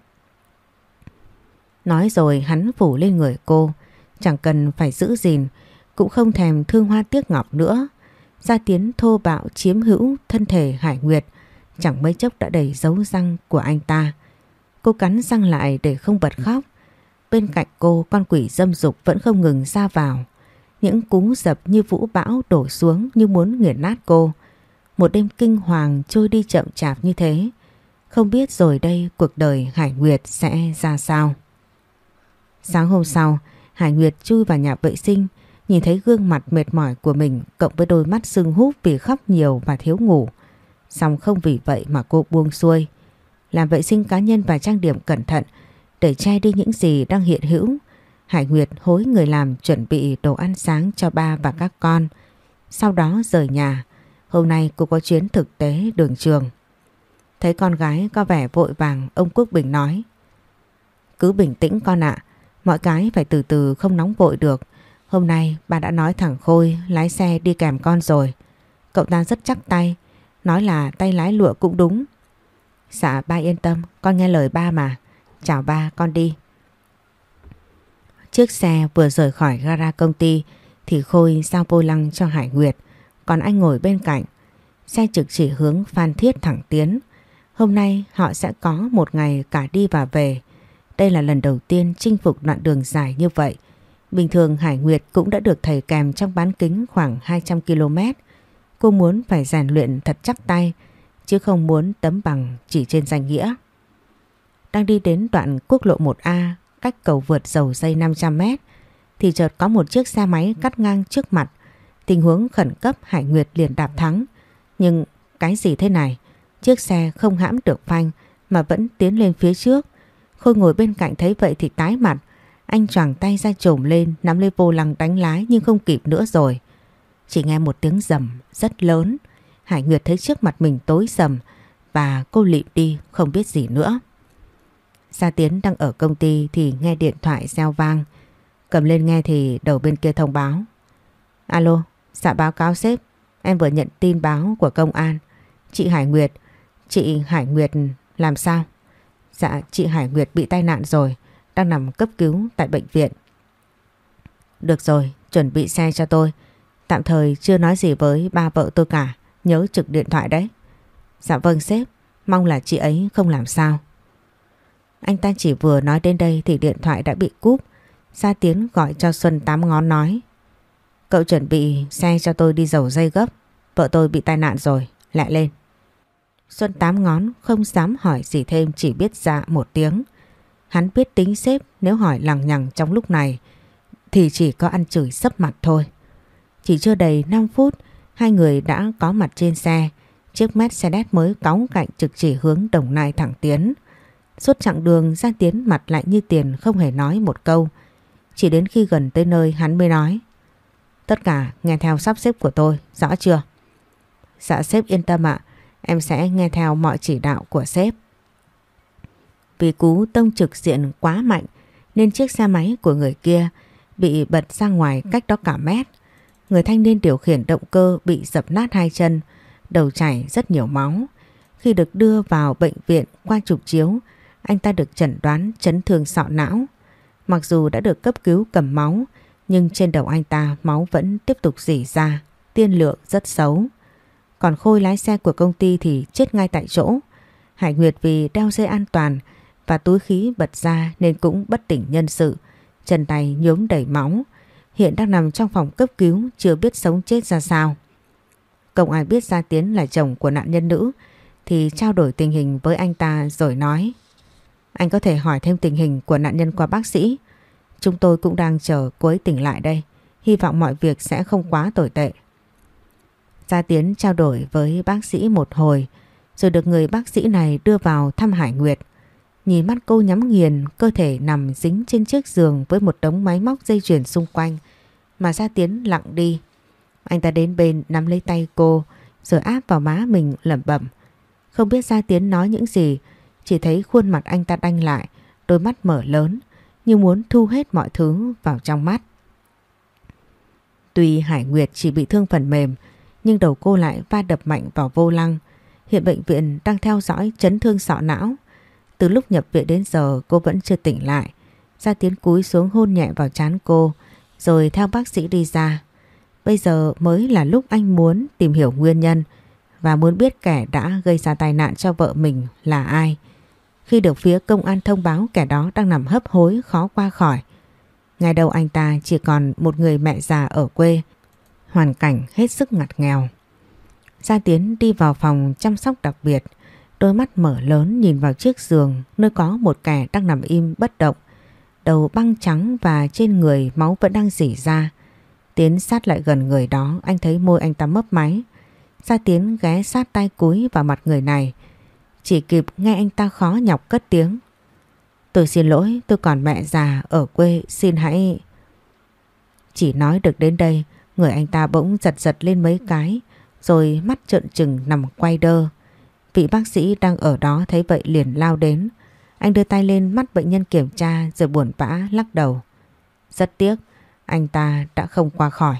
Nói rồi hắn phủ lên người cô, chẳng cần phải giữ gìn, cũng không thèm thương hoa tiếc ngọc nữa. Gia Tiến thô bạo chiếm hữu thân thể Hải Nguyệt, chẳng mấy chốc đã đầy dấu răng của anh ta. Cô cắn răng lại để không bật khóc. Bên cạnh cô con quỷ dâm dục vẫn không ngừng ra vào. Những cú dập như vũ bão đổ xuống như muốn nghiền nát cô. Một đêm kinh hoàng trôi đi chậm chạp như thế. Không biết rồi đây cuộc đời Hải Nguyệt sẽ ra sao. Sáng hôm sau, Hải Nguyệt chui vào nhà vệ sinh, nhìn thấy gương mặt mệt mỏi của mình cộng với đôi mắt sưng húp vì khóc nhiều và thiếu ngủ. Xong không vì vậy mà cô buông xuôi. Làm vệ sinh cá nhân và trang điểm cẩn thận để che đi những gì đang hiện hữu. Hải Nguyệt hối người làm chuẩn bị đồ ăn sáng cho ba và các con. Sau đó rời nhà. Hôm nay cô có chuyến thực tế đường trường. Thấy con gái có vẻ vội vàng ông Quốc Bình nói. Cứ bình tĩnh con ạ. Mọi cái phải từ từ không nóng vội được. Hôm nay ba đã nói thẳng Khôi lái xe đi kèm con rồi. Cậu ta rất chắc tay. Nói là tay lái lụa cũng đúng. Dạ ba yên tâm, con nghe lời ba mà. Chào ba, con đi. Chiếc xe vừa rời khỏi gara công ty thì Khôi giao vô lăng cho Hải Nguyệt. Còn anh ngồi bên cạnh. Xe trực chỉ hướng Phan Thiết thẳng tiến. Hôm nay họ sẽ có một ngày cả đi và về. Đây là lần đầu tiên chinh phục đoạn đường dài như vậy. Bình thường Hải Nguyệt cũng đã được thầy kèm trong bán kính khoảng 200 km. Cô muốn phải rèn luyện thật chắc tay, chứ không muốn tấm bằng chỉ trên danh nghĩa. Đang đi đến đoạn quốc lộ 1A, cách cầu vượt dầu dây 500m, thì chợt có một chiếc xe máy cắt ngang trước mặt. Tình huống khẩn cấp Hải Nguyệt liền đạp thắng. Nhưng cái gì thế này? Chiếc xe không hãm được phanh mà vẫn tiến lên phía trước. Khôi ngồi bên cạnh thấy vậy thì tái mặt. Anh choàng tay ra trồm lên nắm lấy vô lăng đánh lái nhưng không kịp nữa rồi. Chỉ nghe một tiếng rầm rất lớn. Hải Nguyệt thấy trước mặt mình tối sầm và cô lịm đi không biết gì nữa. Gia Tiến đang ở công ty thì nghe điện thoại reo vang. Cầm lên nghe thì đầu bên kia thông báo. Alo, dạ báo cáo sếp. Em vừa nhận tin báo của công an. Chị Hải Nguyệt, chị Hải Nguyệt làm sao? Dạ chị Hải Nguyệt bị tai nạn rồi, đang nằm cấp cứu tại bệnh viện. Được rồi, chuẩn bị xe cho tôi. Tạm thời chưa nói gì với ba vợ tôi cả, nhớ trực điện thoại đấy. Dạ vâng sếp, mong là chị ấy không làm sao. Anh ta chỉ vừa nói đến đây thì điện thoại đã bị cúp. Gia Tiến gọi cho Xuân tám ngón nói. Cậu chuẩn bị xe cho tôi đi dầu dây gấp. Vợ tôi bị tai nạn rồi, lại lên. Xuân tám ngón không dám hỏi gì thêm chỉ biết dạ một tiếng. Hắn biết tính xếp nếu hỏi lằng nhằng trong lúc này thì chỉ có ăn chửi sấp mặt thôi. Chỉ chưa đầy 5 phút hai người đã có mặt trên xe. Chiếc Mercedes mới cáu cạnh trực chỉ hướng Đồng Nai thẳng tiến. Suốt chặng đường ra tiến mặt lại như tiền không hề nói một câu. Chỉ đến khi gần tới nơi hắn mới nói. Tất cả nghe theo sắp xếp của tôi, rõ chưa? Dạ sếp yên tâm ạ, em sẽ nghe theo mọi chỉ đạo của sếp. Vì cú tông trực diện quá mạnh nên chiếc xe máy của người kia bị bật ra ngoài cách đó cả mét. Người thanh niên điều khiển động cơ bị dập nát hai chân, đầu chảy rất nhiều máu. Khi được đưa vào bệnh viện qua trục chiếu, anh ta được chẩn đoán chấn thương sọ não. Mặc dù đã được cấp cứu cầm máu, nhưng trên đầu anh ta máu vẫn tiếp tục dỉ ra, tiên lượng rất xấu. Còn Khôi lái xe của công ty thì chết ngay tại chỗ. Hải Nguyệt vì đeo dây an toàn và túi khí bật ra nên cũng bất tỉnh nhân sự. Chân tay nhuốm đầy máu. Hiện đang nằm trong phòng cấp cứu chưa biết sống chết ra sao. Công ai biết Gia Tiến là chồng của nạn nhân nữ thì trao đổi tình hình với anh ta rồi nói anh có thể hỏi thêm tình hình của nạn nhân qua bác sĩ. Chúng tôi cũng đang chờ cô ấy tỉnh lại đây. Hy vọng mọi việc sẽ không quá tồi tệ. Gia Tiến trao đổi với bác sĩ một hồi rồi được người bác sĩ này đưa vào thăm Hải Nguyệt. Nhìn mắt cô nhắm nghiền, cơ thể nằm dính trên chiếc giường với một đống máy móc dây chuyền xung quanh mà Gia Tiến lặng đi. Anh ta đến bên nắm lấy tay cô rồi áp vào má mình lẩm bẩm. Không biết Gia Tiến nói những gì, chỉ thấy khuôn mặt anh ta đanh lại, đôi mắt mở lớn như muốn thu hết mọi thứ vào trong mắt. Tuy Hải Nguyệt chỉ bị thương phần mềm, nhưng đầu cô lại va đập mạnh vào vô lăng. Hiện bệnh viện đang theo dõi chấn thương sọ não. Từ lúc nhập viện đến giờ cô vẫn chưa tỉnh lại. Gia Tiến cúi xuống hôn nhẹ vào trán cô, rồi theo bác sĩ đi ra. Bây giờ mới là lúc anh muốn tìm hiểu nguyên nhân và muốn biết kẻ đã gây ra tai nạn cho vợ mình là ai. Khi được phía công an thông báo kẻ đó đang nằm hấp hối khó qua khỏi. Ngày đầu anh ta chỉ còn một người mẹ già ở quê, hoàn cảnh hết sức ngặt nghèo. Gia Tiến đi vào phòng chăm sóc đặc biệt, đôi mắt mở lớn nhìn vào chiếc giường nơi có một kẻ đang nằm im bất động, đầu băng trắng và trên người máu vẫn đang rỉ ra. Tiến sát lại gần người đó, anh thấy môi anh ta mấp máy. Gia Tiến ghé sát tay cúi vào mặt người này, chỉ kịp nghe anh ta khó nhọc cất tiếng. Tôi xin lỗi, tôi còn mẹ già ở quê, xin hãy... Chỉ nói được đến đây, người anh ta bỗng giật giật lên mấy cái, rồi mắt trợn trừng nằm quay đơ. Vị bác sĩ đang ở đó thấy vậy liền lao đến. Anh đưa tay lên mắt bệnh nhân kiểm tra rồi buồn bã lắc đầu. Rất tiếc, anh ta đã không qua khỏi.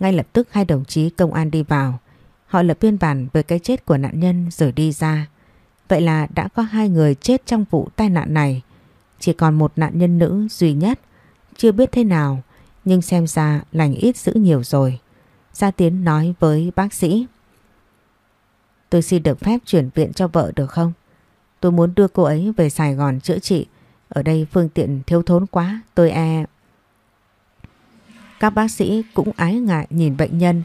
Ngay lập tức hai đồng chí công an đi vào. Họ lập biên bản về cái chết của nạn nhân rồi đi ra. Vậy là đã có hai người chết trong vụ tai nạn này. Chỉ còn một nạn nhân nữ duy nhất. Chưa biết thế nào, nhưng xem ra lành ít giữ nhiều rồi. Gia Tiến nói với bác sĩ. Tôi xin được phép chuyển viện cho vợ được không? Tôi muốn đưa cô ấy về Sài Gòn chữa trị. Ở đây phương tiện thiếu thốn quá, tôi e... Các bác sĩ cũng ái ngại nhìn bệnh nhân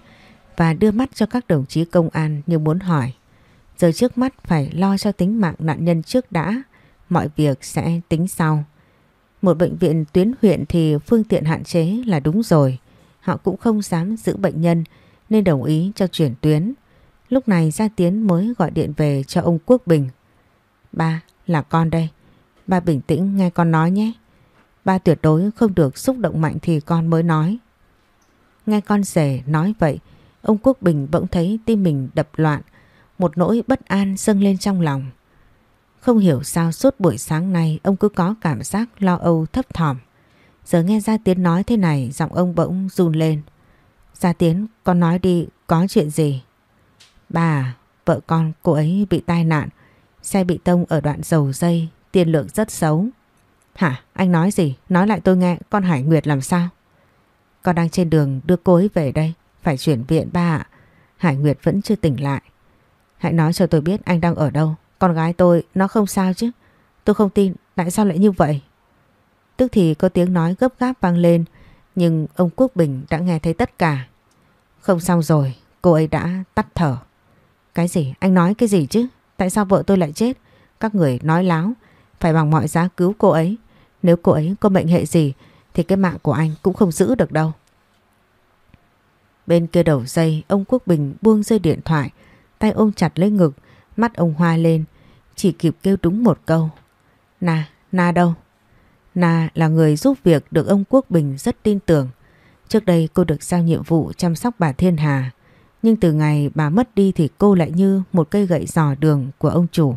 và đưa mắt cho các đồng chí công an như muốn hỏi. Giờ trước mắt phải lo cho tính mạng nạn nhân trước đã, mọi việc sẽ tính sau. Một bệnh viện tuyến huyện thì phương tiện hạn chế là đúng rồi. Họ cũng không dám giữ bệnh nhân nên đồng ý cho chuyển tuyến. Lúc này Gia Tiến mới gọi điện về cho ông Quốc Bình. Ba, là con đây. Ba bình tĩnh nghe con nói nhé. Ba tuyệt đối không được xúc động mạnh thì con mới nói. Nghe con rể nói vậy, ông Quốc Bình bỗng thấy tim mình đập loạn, một nỗi bất an dâng lên trong lòng. Không hiểu sao suốt buổi sáng nay ông cứ có cảm giác lo âu thấp thỏm. Giờ nghe Gia Tiến nói thế này giọng ông bỗng run lên. Gia Tiến con nói đi có chuyện gì? Bà, vợ con cô ấy bị tai nạn. Xe bị tông ở đoạn dầu dây, tiền lượng rất xấu. Hả? Anh nói gì? Nói lại tôi nghe con Hải Nguyệt làm sao? Con đang trên đường đưa cô ấy về đây. Phải chuyển viện ba ạ. Hải Nguyệt vẫn chưa tỉnh lại. Hãy nói cho tôi biết anh đang ở đâu. Con gái tôi nó không sao chứ. Tôi không tin tại sao lại như vậy. Tức thì có tiếng nói gấp gáp vang lên nhưng ông Quốc Bình đã nghe thấy tất cả. Không xong rồi, cô ấy đã tắt thở. Cái gì? Anh nói cái gì chứ? Tại sao vợ tôi lại chết? Các người nói láo, phải bằng mọi giá cứu cô ấy. Nếu cô ấy có mệnh hệ gì thì cái mạng của anh cũng không giữ được đâu. Bên kia đầu dây, ông Quốc Bình buông rơi điện thoại, tay ôm chặt lấy ngực, mắt ông hoa lên, chỉ kịp kêu đúng một câu. Na, Na đâu? Na là người giúp việc được ông Quốc Bình rất tin tưởng. Trước đây cô được giao nhiệm vụ chăm sóc bà Thiên Hà. Nhưng từ ngày bà mất đi thì cô lại như một cây gậy dò đường của ông chủ.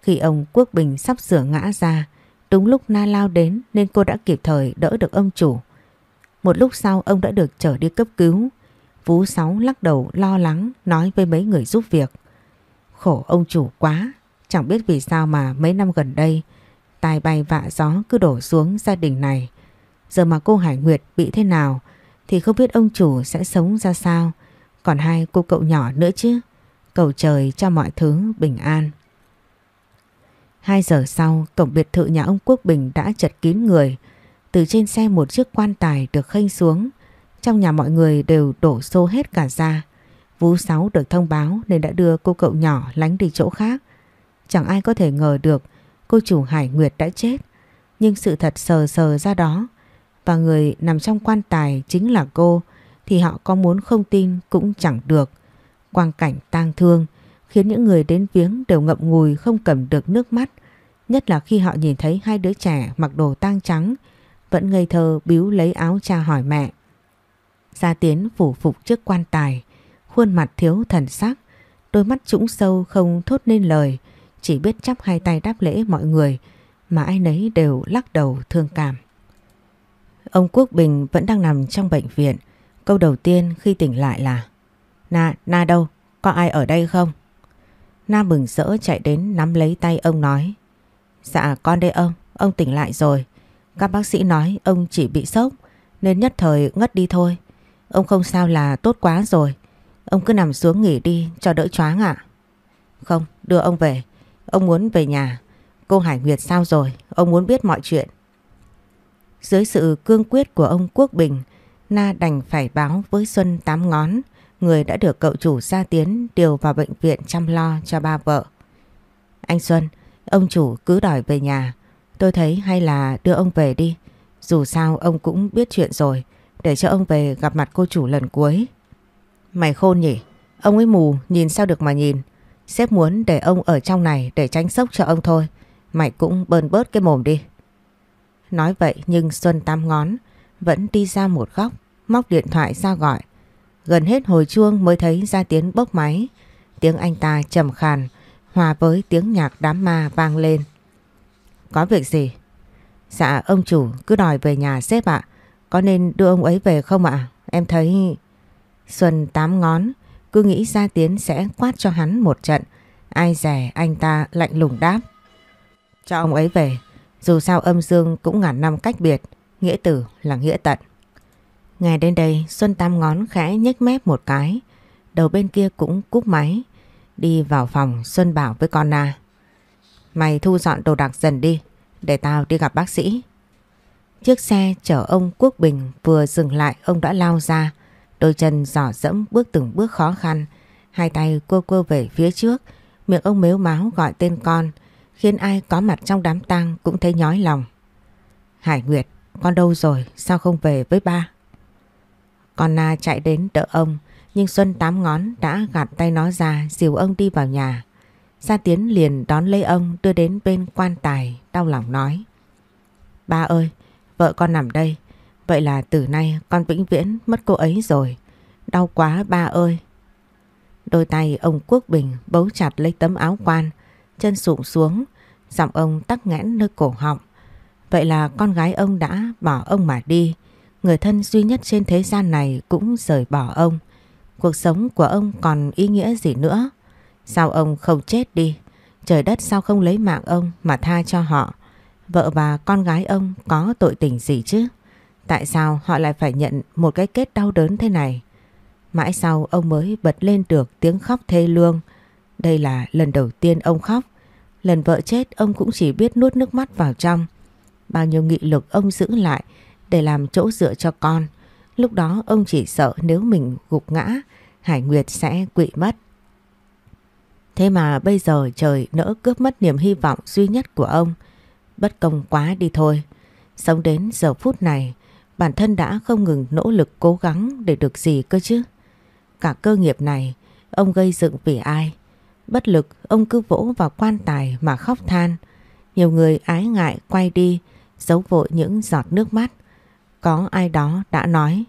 Khi ông Quốc Bình sắp sửa ngã ra, đúng lúc Na lao đến nên cô đã kịp thời đỡ được ông chủ. Một lúc sau ông đã được trở đi cấp cứu. Vú Sáu lắc đầu lo lắng nói với mấy người giúp việc. Khổ ông chủ quá, chẳng biết vì sao mà mấy năm gần đây tài bay vạ gió cứ đổ xuống gia đình này. Giờ mà cô Hải Nguyệt bị thế nào thì không biết ông chủ sẽ sống ra sao. Còn hai cô cậu nhỏ nữa chứ. Cầu trời cho mọi thứ bình an. Hai giờ sau, cổng biệt thự nhà ông Quốc Bình đã chật kín người. Từ trên xe một chiếc quan tài được khênh xuống. Trong nhà mọi người đều đổ xô hết cả ra. Vũ Sáu được thông báo nên đã đưa cô cậu nhỏ lánh đi chỗ khác. Chẳng ai có thể ngờ được cô chủ Hải Nguyệt đã chết. Nhưng sự thật sờ sờ ra đó, và người nằm trong quan tài chính là cô, thì họ có muốn không tin cũng chẳng được. Quang cảnh tang thương khiến những người đến viếng đều ngậm ngùi không cầm được nước mắt. Nhất là khi họ nhìn thấy hai đứa trẻ mặc đồ tang trắng, vẫn ngây thơ biếu lấy áo cha hỏi mẹ. Gia Tiến phủ phục trước quan tài, khuôn mặt thiếu thần sắc, đôi mắt trũng sâu không thốt nên lời, chỉ biết chắp hai tay đáp lễ mọi người mà ai nấy đều lắc đầu thương cảm. Ông Quốc Bình vẫn đang nằm trong bệnh viện. Câu đầu tiên khi tỉnh lại là Na, Na đâu? Có ai ở đây không? Na mừng rỡ chạy đến nắm lấy tay ông nói Dạ con đây ông, ông tỉnh lại rồi. Các bác sĩ nói ông chỉ bị sốc nên nhất thời ngất đi thôi. Ông không sao là tốt quá rồi. Ông cứ nằm xuống nghỉ đi cho đỡ choáng ạ. Không, đưa ông về. Ông muốn về nhà. Cô Hải Nguyệt sao rồi? Ông muốn biết mọi chuyện. Dưới sự cương quyết của ông Quốc Bình, Na đành phải báo với Xuân tám ngón, người đã được cậu chủ gia tiến điều vào bệnh viện chăm lo cho ba vợ. Anh Xuân, ông chủ cứ đòi về nhà. Tôi thấy hay là đưa ông về đi. Dù sao ông cũng biết chuyện rồi, để cho ông về gặp mặt cô chủ lần cuối. Mày khôn nhỉ? Ông ấy mù, nhìn sao được mà nhìn. Sếp muốn để ông ở trong này để tránh sốc cho ông thôi. Mày cũng bơn bớt cái mồm đi. Nói vậy nhưng Xuân tam ngón vẫn đi ra một góc, móc điện thoại ra gọi. Gần hết hồi chuông mới thấy ra tiếng bốc máy. Tiếng anh ta trầm khàn, hòa với tiếng nhạc đám ma vang lên. Có việc gì? Dạ ông chủ cứ đòi về nhà sếp ạ. Có nên đưa ông ấy về không ạ? Em thấy... Xuân tám ngón, cứ nghĩ Gia Tiến sẽ quát cho hắn một trận. Ai rẻ anh ta lạnh lùng đáp. Cho ông ấy về. Dù sao âm dương cũng ngàn năm cách biệt. Nghĩa tử là nghĩa tận. Nghe đến đây, Xuân tám ngón khẽ nhếch mép một cái. Đầu bên kia cũng cúp máy. Đi vào phòng Xuân bảo với con Na. Mày thu dọn đồ đạc dần đi. Để tao đi gặp bác sĩ. Chiếc xe chở ông Quốc Bình vừa dừng lại ông đã lao ra. Đôi chân giỏ dẫm bước từng bước khó khăn. Hai tay cô cô về phía trước. Miệng ông mếu máu gọi tên con. Khiến ai có mặt trong đám tang cũng thấy nhói lòng. Hải Nguyệt, con đâu rồi? Sao không về với ba? Con Na chạy đến đỡ ông. Nhưng Xuân tám ngón đã gạt tay nó ra dìu ông đi vào nhà. Gia Tiến liền đón lấy ông đưa đến bên quan tài đau lòng nói. Ba ơi, vợ con nằm đây. Vậy là từ nay con vĩnh viễn mất cô ấy rồi. Đau quá ba ơi. Đôi tay ông Quốc Bình bấu chặt lấy tấm áo quan, chân sụm xuống, giọng ông tắc nghẽn nơi cổ họng. Vậy là con gái ông đã bỏ ông mà đi. Người thân duy nhất trên thế gian này cũng rời bỏ ông. Cuộc sống của ông còn ý nghĩa gì nữa? Sao ông không chết đi? Trời đất sao không lấy mạng ông mà tha cho họ? Vợ và con gái ông có tội tình gì chứ? Tại sao họ lại phải nhận một cái kết đau đớn thế này? Mãi sau ông mới bật lên được tiếng khóc thê lương. Đây là lần đầu tiên ông khóc. Lần vợ chết ông cũng chỉ biết nuốt nước mắt vào trong. Bao nhiêu nghị lực ông giữ lại để làm chỗ dựa cho con. Lúc đó ông chỉ sợ nếu mình gục ngã, Hải Nguyệt sẽ quỵ mất. Thế mà bây giờ trời nỡ cướp mất niềm hy vọng duy nhất của ông. Bất công quá đi thôi. Sống đến giờ phút này, bản thân đã không ngừng nỗ lực cố gắng để được gì cơ chứ. Cả cơ nghiệp này, ông gây dựng vì ai? Bất lực, ông cứ vỗ vào quan tài mà khóc than. Nhiều người ái ngại quay đi, giấu vội những giọt nước mắt. Có ai đó đã nói,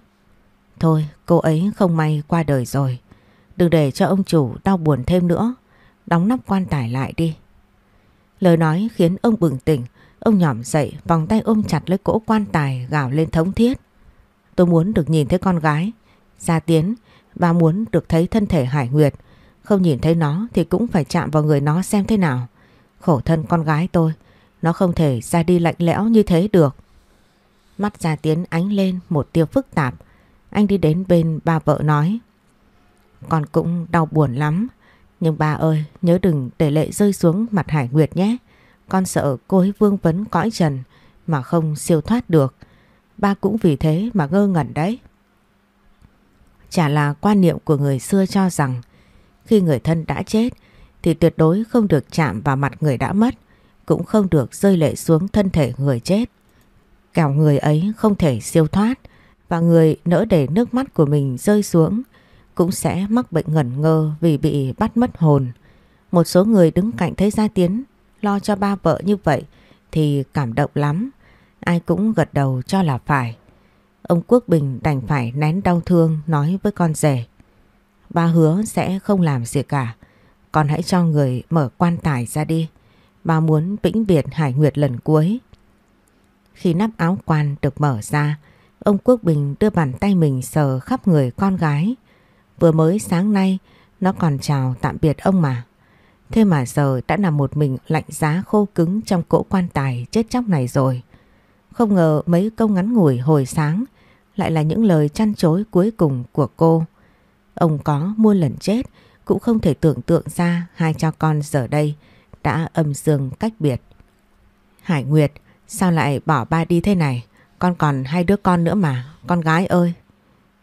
Thôi, cô ấy không may qua đời rồi. Đừng để cho ông chủ đau buồn thêm nữa. Đóng nắp quan tài lại đi. Lời nói khiến ông bừng tỉnh. Ông nhỏm dậy, vòng tay ôm chặt lấy cỗ quan tài gào lên thống thiết. Tôi muốn được nhìn thấy con gái. Gia Tiến và muốn được thấy thân thể Hải Nguyệt. Không nhìn thấy nó thì cũng phải chạm vào người nó xem thế nào. Khổ thân con gái tôi. Nó không thể ra đi lạnh lẽo như thế được. Mắt Gia Tiến ánh lên một tiêu phức tạp. Anh đi đến bên bà vợ nói. Con cũng đau buồn lắm. Nhưng bà ơi, nhớ đừng để lệ rơi xuống mặt Hải Nguyệt nhé con sợ cô ấy vương vấn cõi trần mà không siêu thoát được. Ba cũng vì thế mà ngơ ngẩn đấy. Chả là quan niệm của người xưa cho rằng khi người thân đã chết thì tuyệt đối không được chạm vào mặt người đã mất, cũng không được rơi lệ xuống thân thể người chết. Kẻo người ấy không thể siêu thoát và người nỡ để nước mắt của mình rơi xuống cũng sẽ mắc bệnh ngẩn ngơ vì bị bắt mất hồn. Một số người đứng cạnh thấy Gia Tiến lo cho ba vợ như vậy thì cảm động lắm. Ai cũng gật đầu cho là phải. Ông Quốc Bình đành phải nén đau thương nói với con rể. Ba hứa sẽ không làm gì cả. Con hãy cho người mở quan tài ra đi. Ba muốn vĩnh biệt Hải Nguyệt lần cuối. Khi nắp áo quan được mở ra, ông Quốc Bình đưa bàn tay mình sờ khắp người con gái. Vừa mới sáng nay, nó còn chào tạm biệt ông mà. Thế mà giờ đã nằm một mình lạnh giá khô cứng trong cỗ quan tài chết chóc này rồi. Không ngờ mấy câu ngắn ngủi hồi sáng lại là những lời chăn chối cuối cùng của cô. Ông có muôn lần chết cũng không thể tưởng tượng ra hai cha con giờ đây đã âm dương cách biệt. Hải Nguyệt, sao lại bỏ ba đi thế này? Con còn hai đứa con nữa mà, con gái ơi.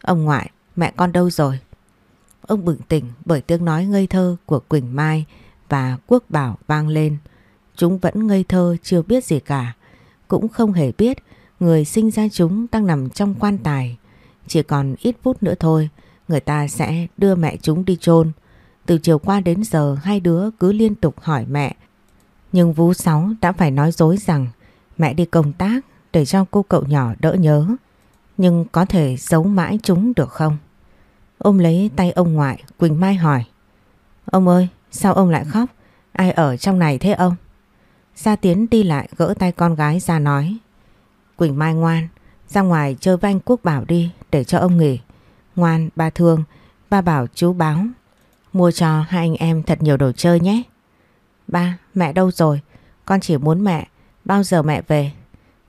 Ông ngoại, mẹ con đâu rồi? Ông bừng tỉnh bởi tiếng nói ngây thơ của Quỳnh Mai và Quốc Bảo vang lên. Chúng vẫn ngây thơ chưa biết gì cả, cũng không hề biết người sinh ra chúng đang nằm trong quan tài. Chỉ còn ít phút nữa thôi, người ta sẽ đưa mẹ chúng đi chôn. Từ chiều qua đến giờ hai đứa cứ liên tục hỏi mẹ. Nhưng Vũ Sáu đã phải nói dối rằng mẹ đi công tác để cho cô cậu nhỏ đỡ nhớ. Nhưng có thể giấu mãi chúng được không? Ôm lấy tay ông ngoại, Quỳnh Mai hỏi. Ông ơi, sao ông lại khóc? Ai ở trong này thế ông? Gia Tiến đi lại gỡ tay con gái ra nói. Quỳnh Mai ngoan, ra ngoài chơi với anh Quốc Bảo đi để cho ông nghỉ. Ngoan, ba thương, ba bảo chú báo. Mua cho hai anh em thật nhiều đồ chơi nhé. Ba, mẹ đâu rồi? Con chỉ muốn mẹ. Bao giờ mẹ về?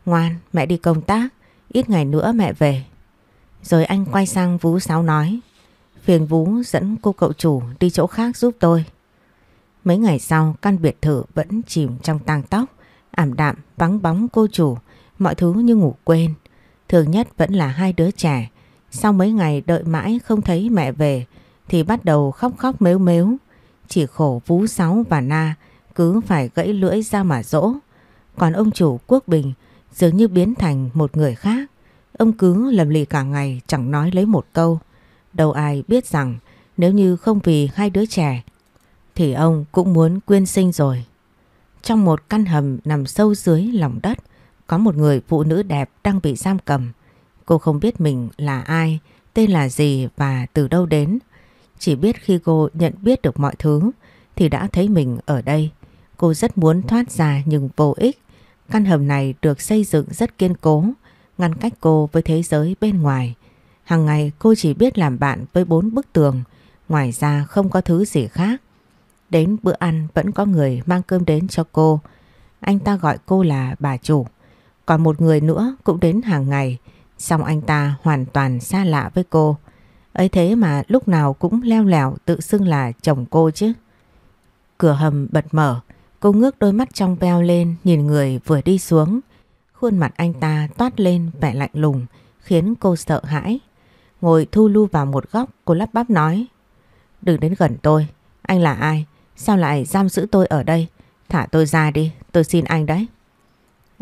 Ngoan, mẹ đi công tác. Ít ngày nữa mẹ về. Rồi anh quay sang Vũ Sáu nói. Phiền Vũ dẫn cô cậu chủ đi chỗ khác giúp tôi. Mấy ngày sau căn biệt thự vẫn chìm trong tang tóc, ảm đạm, vắng bóng cô chủ, mọi thứ như ngủ quên. Thường nhất vẫn là hai đứa trẻ. Sau mấy ngày đợi mãi không thấy mẹ về thì bắt đầu khóc khóc mếu mếu. Chỉ khổ vú Sáu và Na cứ phải gãy lưỡi ra mà dỗ. Còn ông chủ Quốc Bình dường như biến thành một người khác. Ông cứ lầm lì cả ngày chẳng nói lấy một câu. Đâu ai biết rằng nếu như không vì hai đứa trẻ thì ông cũng muốn quyên sinh rồi. Trong một căn hầm nằm sâu dưới lòng đất có một người phụ nữ đẹp đang bị giam cầm. Cô không biết mình là ai, tên là gì và từ đâu đến. Chỉ biết khi cô nhận biết được mọi thứ thì đã thấy mình ở đây. Cô rất muốn thoát ra nhưng vô ích. Căn hầm này được xây dựng rất kiên cố, ngăn cách cô với thế giới bên ngoài. Hàng ngày cô chỉ biết làm bạn với bốn bức tường, ngoài ra không có thứ gì khác. Đến bữa ăn vẫn có người mang cơm đến cho cô. Anh ta gọi cô là bà chủ. Còn một người nữa cũng đến hàng ngày, xong anh ta hoàn toàn xa lạ với cô. ấy thế mà lúc nào cũng leo lẻo tự xưng là chồng cô chứ. Cửa hầm bật mở, cô ngước đôi mắt trong veo lên nhìn người vừa đi xuống. Khuôn mặt anh ta toát lên vẻ lạnh lùng khiến cô sợ hãi. Ngồi thu lưu vào một góc cô lắp bắp nói Đừng đến gần tôi, anh là ai? Sao lại giam giữ tôi ở đây? Thả tôi ra đi, tôi xin anh đấy.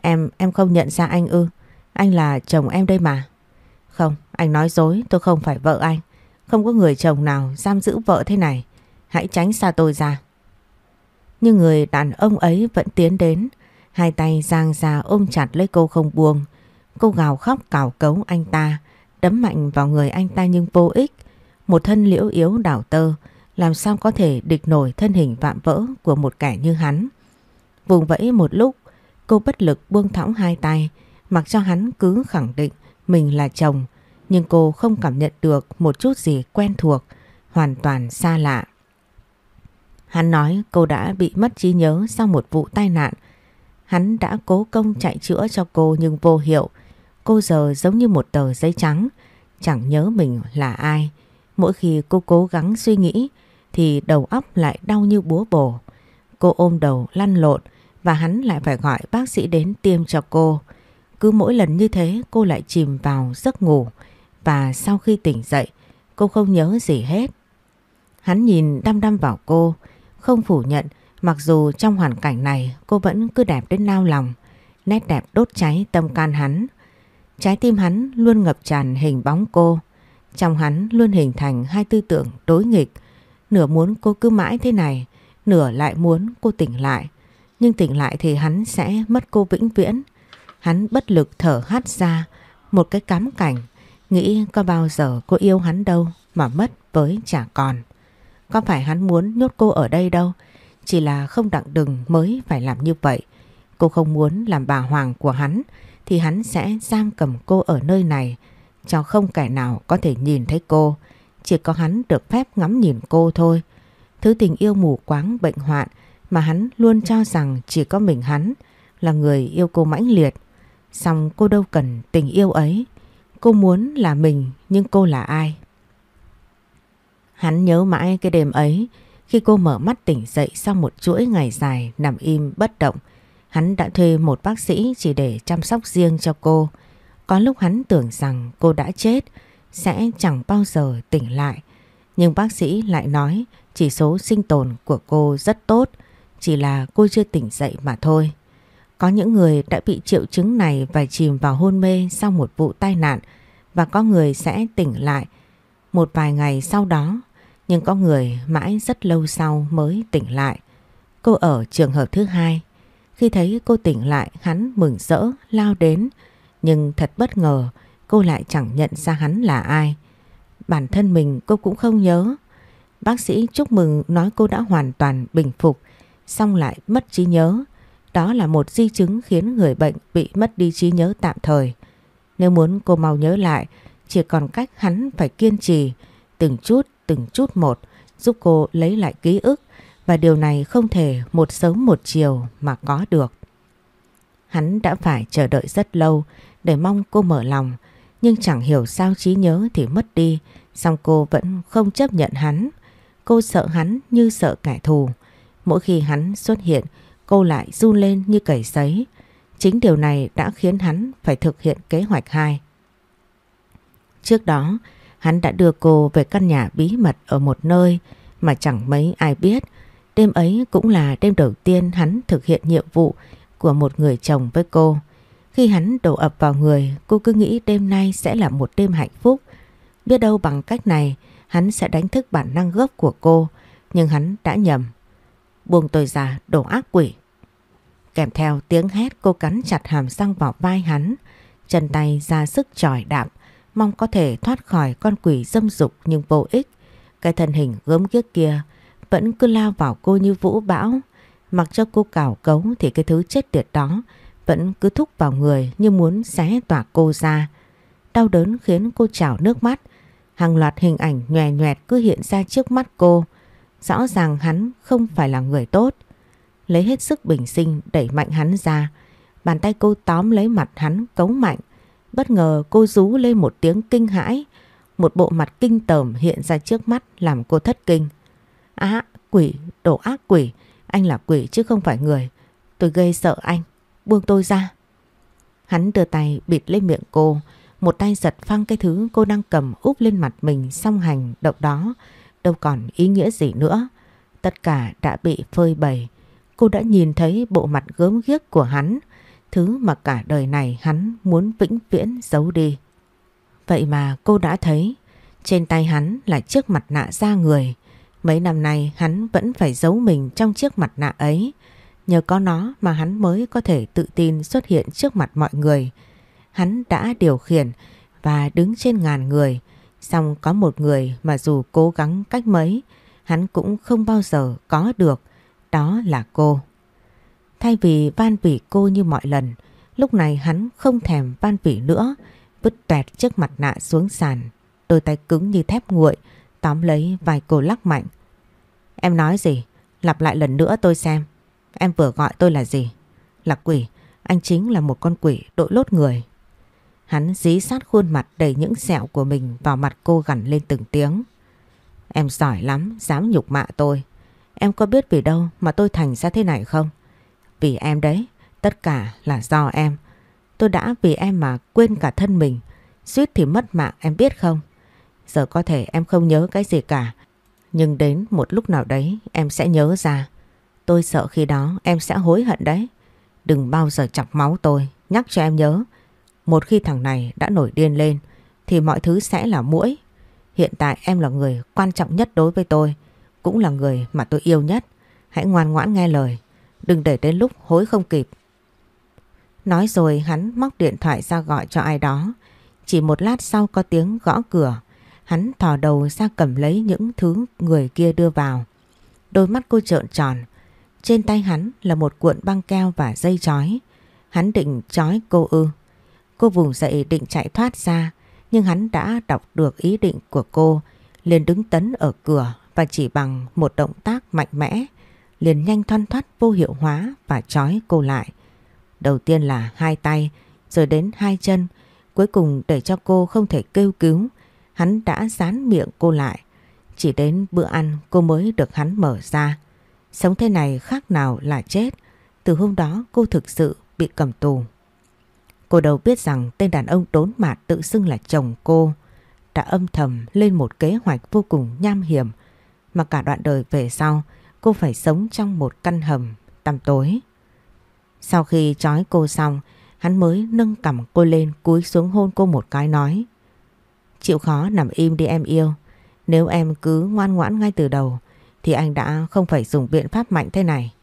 Em, em không nhận ra anh ư? Anh là chồng em đây mà. Không, anh nói dối, tôi không phải vợ anh. Không có người chồng nào giam giữ vợ thế này. Hãy tránh xa tôi ra. Nhưng người đàn ông ấy vẫn tiến đến. Hai tay giang ra ôm chặt lấy cô không buông. Cô gào khóc cào cấu anh ta. Đấm mạnh vào người anh ta nhưng vô ích. Một thân liễu yếu đảo tơ. Làm sao có thể địch nổi thân hình vạm vỡ của một kẻ như hắn. Vùng vẫy một lúc Cô bất lực buông thõng hai tay, mặc cho hắn cứ khẳng định mình là chồng, nhưng cô không cảm nhận được một chút gì quen thuộc, hoàn toàn xa lạ. Hắn nói cô đã bị mất trí nhớ sau một vụ tai nạn. Hắn đã cố công chạy chữa cho cô nhưng vô hiệu. Cô giờ giống như một tờ giấy trắng, chẳng nhớ mình là ai. Mỗi khi cô cố gắng suy nghĩ thì đầu óc lại đau như búa bổ. Cô ôm đầu lăn lộn, và hắn lại phải gọi bác sĩ đến tiêm cho cô. Cứ mỗi lần như thế cô lại chìm vào giấc ngủ và sau khi tỉnh dậy cô không nhớ gì hết. Hắn nhìn đăm đăm vào cô, không phủ nhận mặc dù trong hoàn cảnh này cô vẫn cứ đẹp đến nao lòng, nét đẹp đốt cháy tâm can hắn. Trái tim hắn luôn ngập tràn hình bóng cô, trong hắn luôn hình thành hai tư tưởng đối nghịch, nửa muốn cô cứ mãi thế này, nửa lại muốn cô tỉnh lại. Nhưng tỉnh lại thì hắn sẽ mất cô vĩnh viễn. Hắn bất lực thở hắt ra một cái cám cảnh, nghĩ có bao giờ cô yêu hắn đâu mà mất với chả còn. Có phải hắn muốn nhốt cô ở đây đâu, chỉ là không đặng đừng mới phải làm như vậy. Cô không muốn làm bà hoàng của hắn thì hắn sẽ giam cầm cô ở nơi này cho không kẻ nào có thể nhìn thấy cô. Chỉ có hắn được phép ngắm nhìn cô thôi. Thứ tình yêu mù quáng bệnh hoạn mà hắn luôn cho rằng chỉ có mình hắn là người yêu cô mãnh liệt. Xong cô đâu cần tình yêu ấy. Cô muốn là mình nhưng cô là ai? Hắn nhớ mãi cái đêm ấy khi cô mở mắt tỉnh dậy sau một chuỗi ngày dài nằm im bất động. Hắn đã thuê một bác sĩ chỉ để chăm sóc riêng cho cô. Có lúc hắn tưởng rằng cô đã chết, sẽ chẳng bao giờ tỉnh lại. Nhưng bác sĩ lại nói chỉ số sinh tồn của cô rất tốt, chỉ là cô chưa tỉnh dậy mà thôi. Có những người đã bị triệu chứng này và chìm vào hôn mê sau một vụ tai nạn và có người sẽ tỉnh lại một vài ngày sau đó nhưng có người mãi rất lâu sau mới tỉnh lại. Cô ở trường hợp thứ hai. Khi thấy cô tỉnh lại hắn mừng rỡ lao đến nhưng thật bất ngờ cô lại chẳng nhận ra hắn là ai. Bản thân mình cô cũng không nhớ. Bác sĩ chúc mừng nói cô đã hoàn toàn bình phục, xong lại mất trí nhớ. Đó là một di chứng khiến người bệnh bị mất đi trí nhớ tạm thời. Nếu muốn cô mau nhớ lại, chỉ còn cách hắn phải kiên trì, từng chút từng chút một, giúp cô lấy lại ký ức và điều này không thể một sớm một chiều mà có được. Hắn đã phải chờ đợi rất lâu để mong cô mở lòng nhưng chẳng hiểu sao trí nhớ thì mất đi song cô vẫn không chấp nhận hắn. Cô sợ hắn như sợ kẻ thù. Mỗi khi hắn xuất hiện, cô lại run lên như cầy sấy. Chính điều này đã khiến hắn phải thực hiện kế hoạch 2. Trước đó, hắn đã đưa cô về căn nhà bí mật ở một nơi mà chẳng mấy ai biết. Đêm ấy cũng là đêm đầu tiên hắn thực hiện nhiệm vụ của một người chồng với cô. Khi hắn đổ ập vào người, cô cứ nghĩ đêm nay sẽ là một đêm hạnh phúc. Biết đâu bằng cách này, hắn sẽ đánh thức bản năng gốc của cô, nhưng hắn đã nhầm. Buông tôi ra, đổ ác quỷ. Kèm theo tiếng hét cô cắn chặt hàm răng vào vai hắn, chân tay ra sức tròi đạp, mong có thể thoát khỏi con quỷ dâm dục nhưng vô ích. Cái thân hình gớm ghiếc kia vẫn cứ lao vào cô như vũ bão. Mặc cho cô cào cấu thì cái thứ chết tiệt đó vẫn cứ thúc vào người như muốn xé tỏa cô ra. Đau đớn khiến cô trào nước mắt. Hàng loạt hình ảnh nhòe nhoẹt cứ hiện ra trước mắt cô. Rõ ràng hắn không phải là người tốt. Lấy hết sức bình sinh đẩy mạnh hắn ra. Bàn tay cô tóm lấy mặt hắn cấu mạnh. Bất ngờ cô rú lên một tiếng kinh hãi. Một bộ mặt kinh tởm hiện ra trước mắt làm cô thất kinh. Á, quỷ, đồ ác quỷ. Anh là quỷ chứ không phải người. Tôi gây sợ anh. Buông tôi ra. Hắn đưa tay bịt lên miệng cô. Một tay giật phăng cái thứ cô đang cầm úp lên mặt mình song hành động đó. Đâu còn ý nghĩa gì nữa. Tất cả đã bị phơi bày. Cô đã nhìn thấy bộ mặt gớm ghiếc của hắn. Thứ mà cả đời này hắn muốn vĩnh viễn giấu đi. Vậy mà cô đã thấy, trên tay hắn là chiếc mặt nạ da người. Mấy năm nay hắn vẫn phải giấu mình trong chiếc mặt nạ ấy. Nhờ có nó mà hắn mới có thể tự tin xuất hiện trước mặt mọi người. Hắn đã điều khiển và đứng trên ngàn người. Xong có một người mà dù cố gắng cách mấy, hắn cũng không bao giờ có được. Đó là cô. Thay vì van vỉ cô như mọi lần, lúc này hắn không thèm van vỉ nữa, vứt tẹt chiếc mặt nạ xuống sàn. Đôi tay cứng như thép nguội, tóm lấy vài cô lắc mạnh. Em nói gì? Lặp lại lần nữa tôi xem. Em vừa gọi tôi là gì? Là quỷ, anh chính là một con quỷ đội lốt người. Hắn dí sát khuôn mặt đầy những sẹo của mình vào mặt cô gằn lên từng tiếng. Em giỏi lắm, dám nhục mạ tôi. Em có biết vì đâu mà tôi thành ra thế này không? Vì em đấy, tất cả là do em. Tôi đã vì em mà quên cả thân mình. Suýt thì mất mạng em biết không? Giờ có thể em không nhớ cái gì cả. Nhưng đến một lúc nào đấy em sẽ nhớ ra. Tôi sợ khi đó em sẽ hối hận đấy. Đừng bao giờ chọc máu tôi, nhắc cho em nhớ. Một khi thằng này đã nổi điên lên thì mọi thứ sẽ là mũi. Hiện tại em là người quan trọng nhất đối với tôi, cũng là người mà tôi yêu nhất. Hãy ngoan ngoãn nghe lời, đừng để đến lúc hối không kịp. Nói rồi hắn móc điện thoại ra gọi cho ai đó. Chỉ một lát sau có tiếng gõ cửa. Hắn thò đầu ra cầm lấy những thứ người kia đưa vào. Đôi mắt cô trợn tròn. Trên tay hắn là một cuộn băng keo và dây chói. Hắn định chói cô ư. Cô vùng dậy định chạy thoát ra. Nhưng hắn đã đọc được ý định của cô. liền đứng tấn ở cửa và chỉ bằng một động tác mạnh mẽ. Liền nhanh thoăn thoát vô hiệu hóa và chói cô lại. Đầu tiên là hai tay, rồi đến hai chân. Cuối cùng để cho cô không thể kêu cứu, hắn đã dán miệng cô lại. Chỉ đến bữa ăn cô mới được hắn mở ra. Sống thế này khác nào là chết. Từ hôm đó cô thực sự bị cầm tù. Cô đầu biết rằng tên đàn ông đốn mạt tự xưng là chồng cô đã âm thầm lên một kế hoạch vô cùng nham hiểm mà cả đoạn đời về sau cô phải sống trong một căn hầm tăm tối. Sau khi trói cô xong, hắn mới nâng cầm cô lên cúi xuống hôn cô một cái nói. Chịu khó nằm im đi em yêu. Nếu em cứ ngoan ngoãn ngay từ đầu thì anh đã không phải dùng biện pháp mạnh thế này.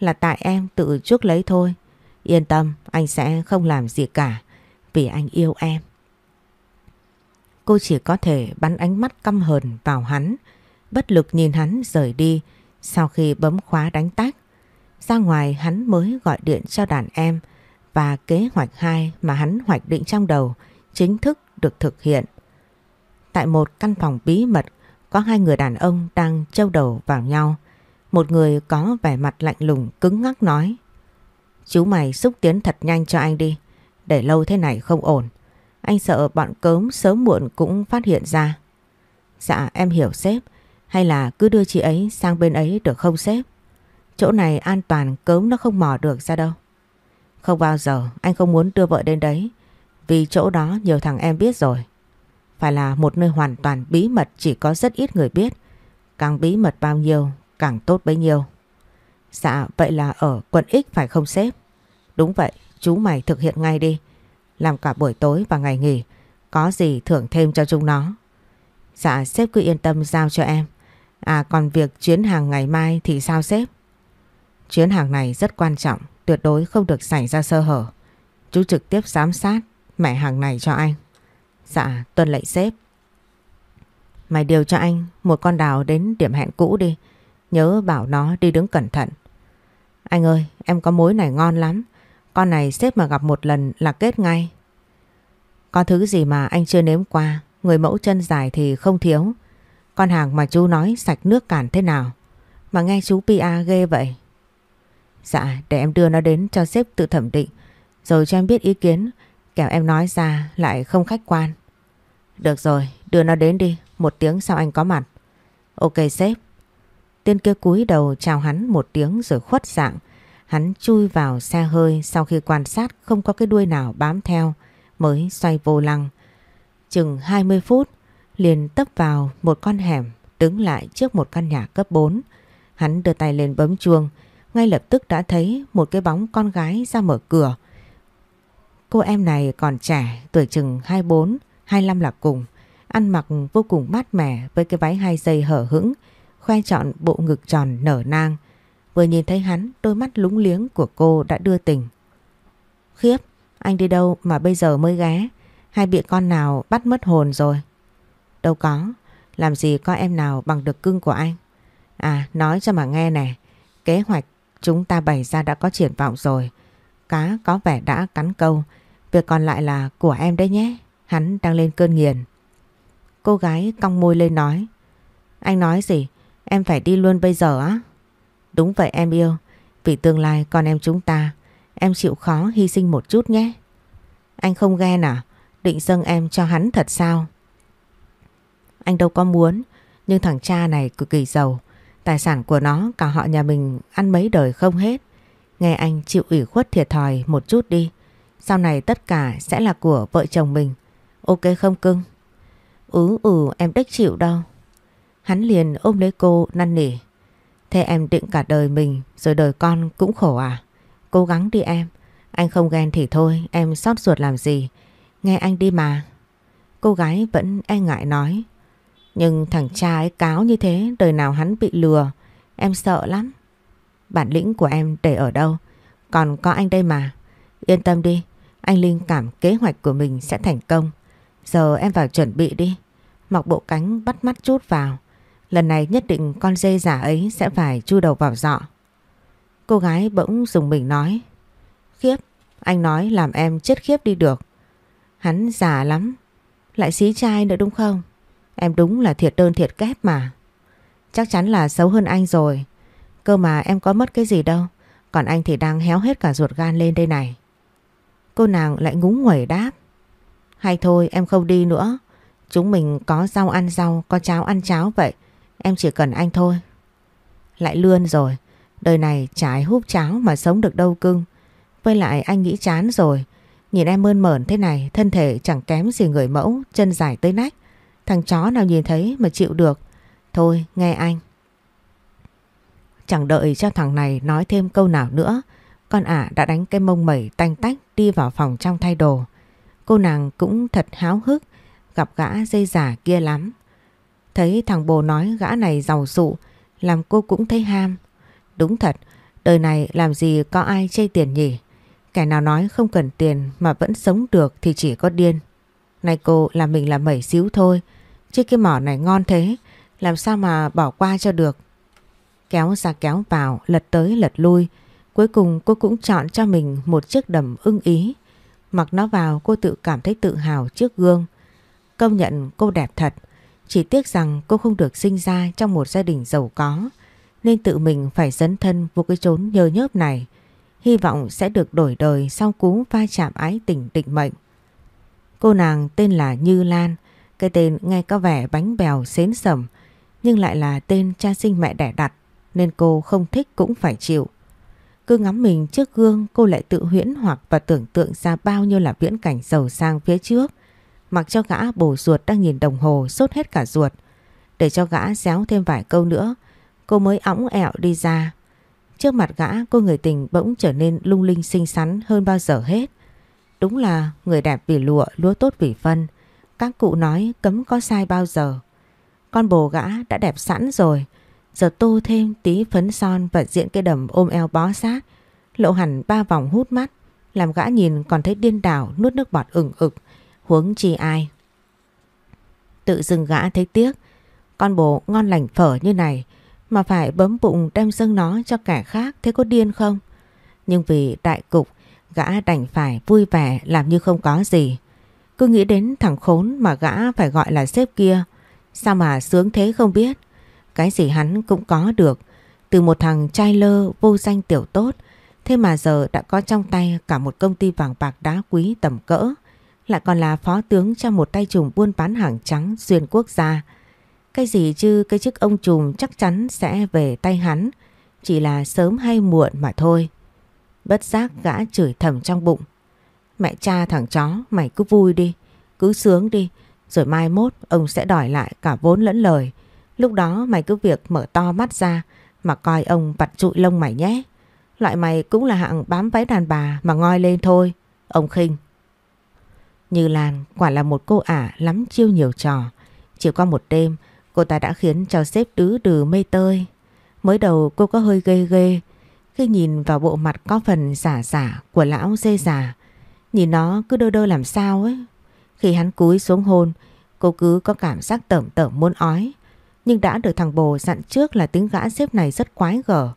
Là tại em tự chuốc lấy thôi. Yên tâm, anh sẽ không làm gì cả vì anh yêu em. Cô chỉ có thể bắn ánh mắt căm hờn vào hắn, bất lực nhìn hắn rời đi sau khi bấm khóa đánh tách. Ra ngoài hắn mới gọi điện cho đàn em và kế hoạch 2 mà hắn hoạch định trong đầu chính thức được thực hiện. Tại một căn phòng bí mật có hai người đàn ông đang trâu đầu vào nhau. Một người có vẻ mặt lạnh lùng, cứng ngắc nói, Chú mày xúc tiến thật nhanh cho anh đi, Để lâu thế này không ổn Anh sợ bọn cớm sớm muộn cũng phát hiện ra Dạ em hiểu sếp Hay là cứ đưa chị ấy sang bên ấy được không sếp Chỗ này an toàn, cớm nó không mò được ra đâu. Không bao giờ, anh không muốn đưa vợ đến đấy vì chỗ đó nhiều thằng em biết rồi. Phải là một nơi hoàn toàn bí mật chỉ có rất ít người biết. Càng bí mật bao nhiêu càng tốt bấy nhiêu. Dạ vậy là ở quận X phải không sếp? Đúng vậy chú mày thực hiện ngay đi. Làm cả buổi tối và ngày nghỉ có gì thưởng thêm cho chúng nó. Dạ sếp cứ yên tâm giao cho em. À còn việc chuyến hàng ngày mai thì sao sếp? Chuyến hàng này rất quan trọng, tuyệt đối không được xảy ra sơ hở. Chú trực tiếp giám sát mẹ hàng này cho anh. Dạ, tuân lệnh sếp. Mày điều cho anh một con đào đến điểm hẹn cũ đi. Nhớ bảo nó đi đứng cẩn thận. Anh ơi, em có mối này ngon lắm. Con này sếp mà gặp một lần là kết ngay. Có thứ gì mà anh chưa nếm qua, người mẫu chân dài thì không thiếu. Con hàng mà chú nói sạch nước cản thế nào? Mà nghe chú PA ghê vậy. Dạ để em đưa nó đến cho sếp tự thẩm định Rồi cho em biết ý kiến Kẻo em nói ra lại không khách quan. Được rồi, đưa nó đến đi, Một tiếng sau anh có mặt. Ok, sếp. Tiên kia cúi đầu chào hắn một tiếng rồi khuất dạng. Hắn chui vào xe hơi Sau khi quan sát không có cái đuôi nào bám theo, Mới xoay vô lăng. Chừng 20 phút, Liền tấp vào một con hẻm Đứng lại trước một căn nhà cấp 4 Hắn đưa tay lên bấm chuông, ngay lập tức đã thấy một cái bóng con gái ra mở cửa. Cô em này còn trẻ, tuổi chừng 24, 25 là cùng. Ăn mặc vô cùng mát mẻ với cái váy hai dây hở hững, khoe trọn bộ ngực tròn nở nang. Vừa nhìn thấy hắn, đôi mắt lúng liếng của cô đã đưa tình. Khiếp, anh đi đâu mà bây giờ mới ghé? Hay bị con nào bắt mất hồn rồi? Đâu có, làm gì có em nào bằng được cưng của anh? À, nói cho mà nghe nè, kế hoạch Chúng ta bày ra đã có triển vọng rồi. Cá có vẻ đã cắn câu. Việc còn lại là của em đấy nhé. Hắn đang lên cơn nghiền. Cô gái cong môi lên nói. Anh nói gì? Em phải đi luôn bây giờ á? Đúng vậy em yêu. Vì tương lai con em chúng ta. Em chịu khó hy sinh một chút nhé. Anh không ghen à? Định dâng em cho hắn thật sao? Anh đâu có muốn. Nhưng thằng cha này cực kỳ giàu. Tài sản của nó cả họ nhà mình ăn mấy đời không hết. Nghe anh chịu ủy khuất thiệt thòi một chút đi. Sau này tất cả sẽ là của vợ chồng mình. Ok không cưng? Ừ ừ em đếch chịu đâu. Hắn liền ôm lấy cô năn nỉ. Thế em định cả đời mình rồi đời con cũng khổ à? Cố gắng đi em. Anh không ghen thì thôi, em xót ruột làm gì. Nghe anh đi mà. Cô gái vẫn e ngại nói. Nhưng thằng cha ấy cáo như thế, đời nào hắn bị lừa. Em sợ lắm. Bản lĩnh của em để ở đâu? Còn có anh đây mà. Yên tâm đi, anh Linh cảm kế hoạch của mình sẽ thành công. Giờ em vào chuẩn bị đi. Mặc bộ cánh bắt mắt chút vào. Lần này nhất định con dê giả ấy sẽ phải chu đầu vào dọ. Cô gái bỗng dùng mình nói. Khiếp, anh nói làm em chết khiếp đi được. Hắn già lắm, lại xí trai nữa đúng không? Em đúng là thiệt đơn thiệt kép mà. Chắc chắn là xấu hơn anh rồi. Cơ mà em có mất cái gì đâu. Còn anh thì đang héo hết cả ruột gan lên đây này. Cô nàng lại ngúng nguẩy đáp. Hay thôi em không đi nữa. Chúng mình có rau ăn rau, có cháo ăn cháo vậy. Em chỉ cần anh thôi. Lại lươn rồi. Đời này trái húp cháo mà sống được đâu cưng. Với lại anh nghĩ chán rồi. Nhìn em mơn mởn thế này, thân thể chẳng kém gì người mẫu, chân dài tới nách. Thằng chó nào nhìn thấy mà chịu được. Thôi, nghe anh. Chẳng đợi cho thằng này nói thêm câu nào nữa. Con ả đã đánh cái mông mẩy tanh tách đi vào phòng trong thay đồ. Cô nàng cũng thật háo hức gặp gã dây giả kia lắm. Thấy thằng bồ nói gã này giàu sụ làm cô cũng thấy ham. Đúng thật, đời này làm gì có ai chê tiền nhỉ? Kẻ nào nói không cần tiền mà vẫn sống được thì chỉ có điên. Này cô là mình là mẩy xíu thôi, chứ cái mỏ này ngon thế, làm sao mà bỏ qua cho được. Kéo ra kéo vào, lật tới lật lui, cuối cùng cô cũng chọn cho mình một chiếc đầm ưng ý. Mặc nó vào cô tự cảm thấy tự hào trước gương. Công nhận cô đẹp thật, chỉ tiếc rằng cô không được sinh ra trong một gia đình giàu có, nên tự mình phải dấn thân vô cái chốn nhơ nhớp này hy vọng sẽ được đổi đời sau cú va chạm ái tình định mệnh. Cô nàng tên là Như Lan, cái tên nghe có vẻ bánh bèo xến sầm, nhưng lại là tên cha sinh mẹ đẻ đặt, nên cô không thích cũng phải chịu. Cứ ngắm mình trước gương cô lại tự huyễn hoặc và tưởng tượng ra bao nhiêu là viễn cảnh giàu sang phía trước, mặc cho gã bổ ruột đang nhìn đồng hồ sốt hết cả ruột. Để cho gã xéo thêm vài câu nữa, cô mới õng ẹo đi ra Trước mặt gã cô người tình bỗng trở nên lung linh xinh xắn hơn bao giờ hết. Đúng là người đẹp vì lụa, lúa tốt vì phân. Các cụ nói cấm có sai bao giờ. Con bồ gã đã đẹp sẵn rồi. Giờ tô thêm tí phấn son và diện cái đầm ôm eo bó sát. Lộ hẳn ba vòng hút mắt. Làm gã nhìn còn thấy điên đảo nuốt nước bọt ửng ực. Huống chi ai. Tự dưng gã thấy tiếc. Con bồ ngon lành phở như này mà phải bấm bụng đem dâng nó cho kẻ khác thế có điên không? Nhưng vì đại cục, gã đành phải vui vẻ làm như không có gì. Cứ nghĩ đến thằng khốn mà gã phải gọi là sếp kia. Sao mà sướng thế không biết? Cái gì hắn cũng có được. Từ một thằng trai lơ vô danh tiểu tốt. Thế mà giờ đã có trong tay cả một công ty vàng bạc đá quý tầm cỡ. Lại còn là phó tướng cho một tay trùm buôn bán hàng trắng xuyên quốc gia. Cái gì chứ cái chức ông trùm chắc chắn sẽ về tay hắn, chỉ là sớm hay muộn mà thôi. Bất giác gã chửi thầm trong bụng. Mẹ cha thằng chó mày cứ vui đi, cứ sướng đi, rồi mai mốt ông sẽ đòi lại cả vốn lẫn lời. Lúc đó mày cứ việc mở to mắt ra mà coi ông vặt trụi lông mày nhé. Loại mày cũng là hạng bám váy đàn bà mà ngoi lên thôi, ông khinh. Như Lan quả là một cô ả lắm chiêu nhiều trò. Chỉ qua một đêm Cô ta đã khiến cho sếp đứ đừ mê tơi. Mới đầu cô có hơi ghê ghê khi nhìn vào bộ mặt có phần giả giả của lão dê già. Nhìn nó cứ đơ đơ làm sao ấy. Khi hắn cúi xuống hôn, cô cứ có cảm giác tởm tởm muốn ói. Nhưng đã được thằng bồ dặn trước là tiếng gã xếp này rất quái gở.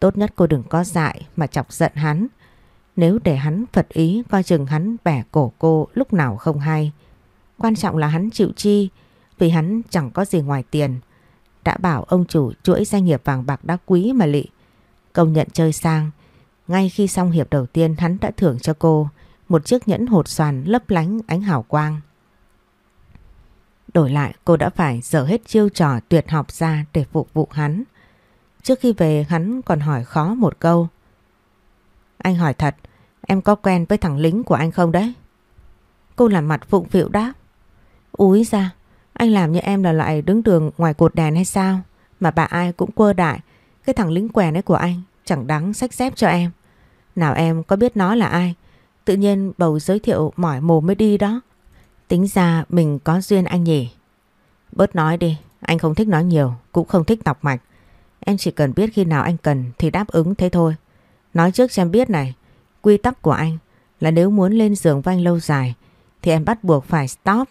Tốt nhất cô đừng có dại mà chọc giận hắn. Nếu để hắn phật ý, coi chừng hắn bẻ cổ cô lúc nào không hay. Quan trọng là hắn chịu chi, vì hắn chẳng có gì ngoài tiền. Đã bảo ông chủ chuỗi doanh nghiệp vàng bạc đá quý mà lị. Công nhận chơi sang. Ngay khi xong hiệp đầu tiên, hắn đã thưởng cho cô một chiếc nhẫn hột xoàn lấp lánh ánh hào quang. Đổi lại cô đã phải dở hết chiêu trò tuyệt học ra để phục vụ hắn. Trước khi về hắn còn hỏi khó một câu. Anh hỏi thật, em có quen với thằng lính của anh không đấy? Cô làm mặt phụng phịu đáp. Úi ra, anh làm như em là loại đứng đường ngoài cột đèn hay sao? Mà bà ai cũng quơ đại, cái thằng lính quèn ấy của anh chẳng đáng sách xếp cho em. Nào em có biết nó là ai? Tự nhiên bầu giới thiệu mỏi mồm mới đi đó. Tính ra mình có duyên anh nhỉ. Bớt nói đi, anh không thích nói nhiều, cũng không thích đọc mạch. Em chỉ cần biết khi nào anh cần thì đáp ứng thế thôi. Nói trước cho em biết này, quy tắc của anh là nếu muốn lên giường với anh lâu dài thì em bắt buộc phải stop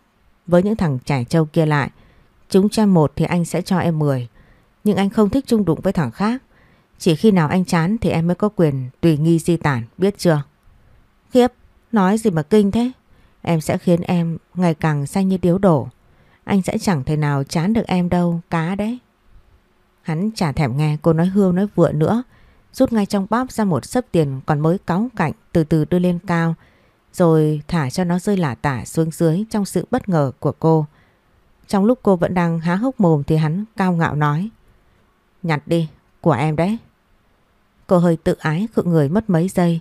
với những thằng trẻ trâu kia lại. Chúng cho một thì anh sẽ cho em 10. Nhưng anh không thích chung đụng với thằng khác. Chỉ khi nào anh chán thì em mới có quyền tùy nghi di tản, biết chưa? Khiếp, nói gì mà kinh thế? Em sẽ khiến em ngày càng xanh như điếu đổ. Anh sẽ chẳng thể nào chán được em đâu, cá đấy. Hắn chả thèm nghe cô nói hương nói vựa nữa. Rút ngay trong bóp ra một sấp tiền còn mới cáu cạnh từ từ đưa lên cao. Rồi thả cho nó rơi lả tả xuống dưới trong sự bất ngờ của cô. Trong lúc cô vẫn đang há hốc mồm thì hắn cao ngạo nói. Nhặt đi, của em đấy. Cô hơi tự ái khựng người mất mấy giây.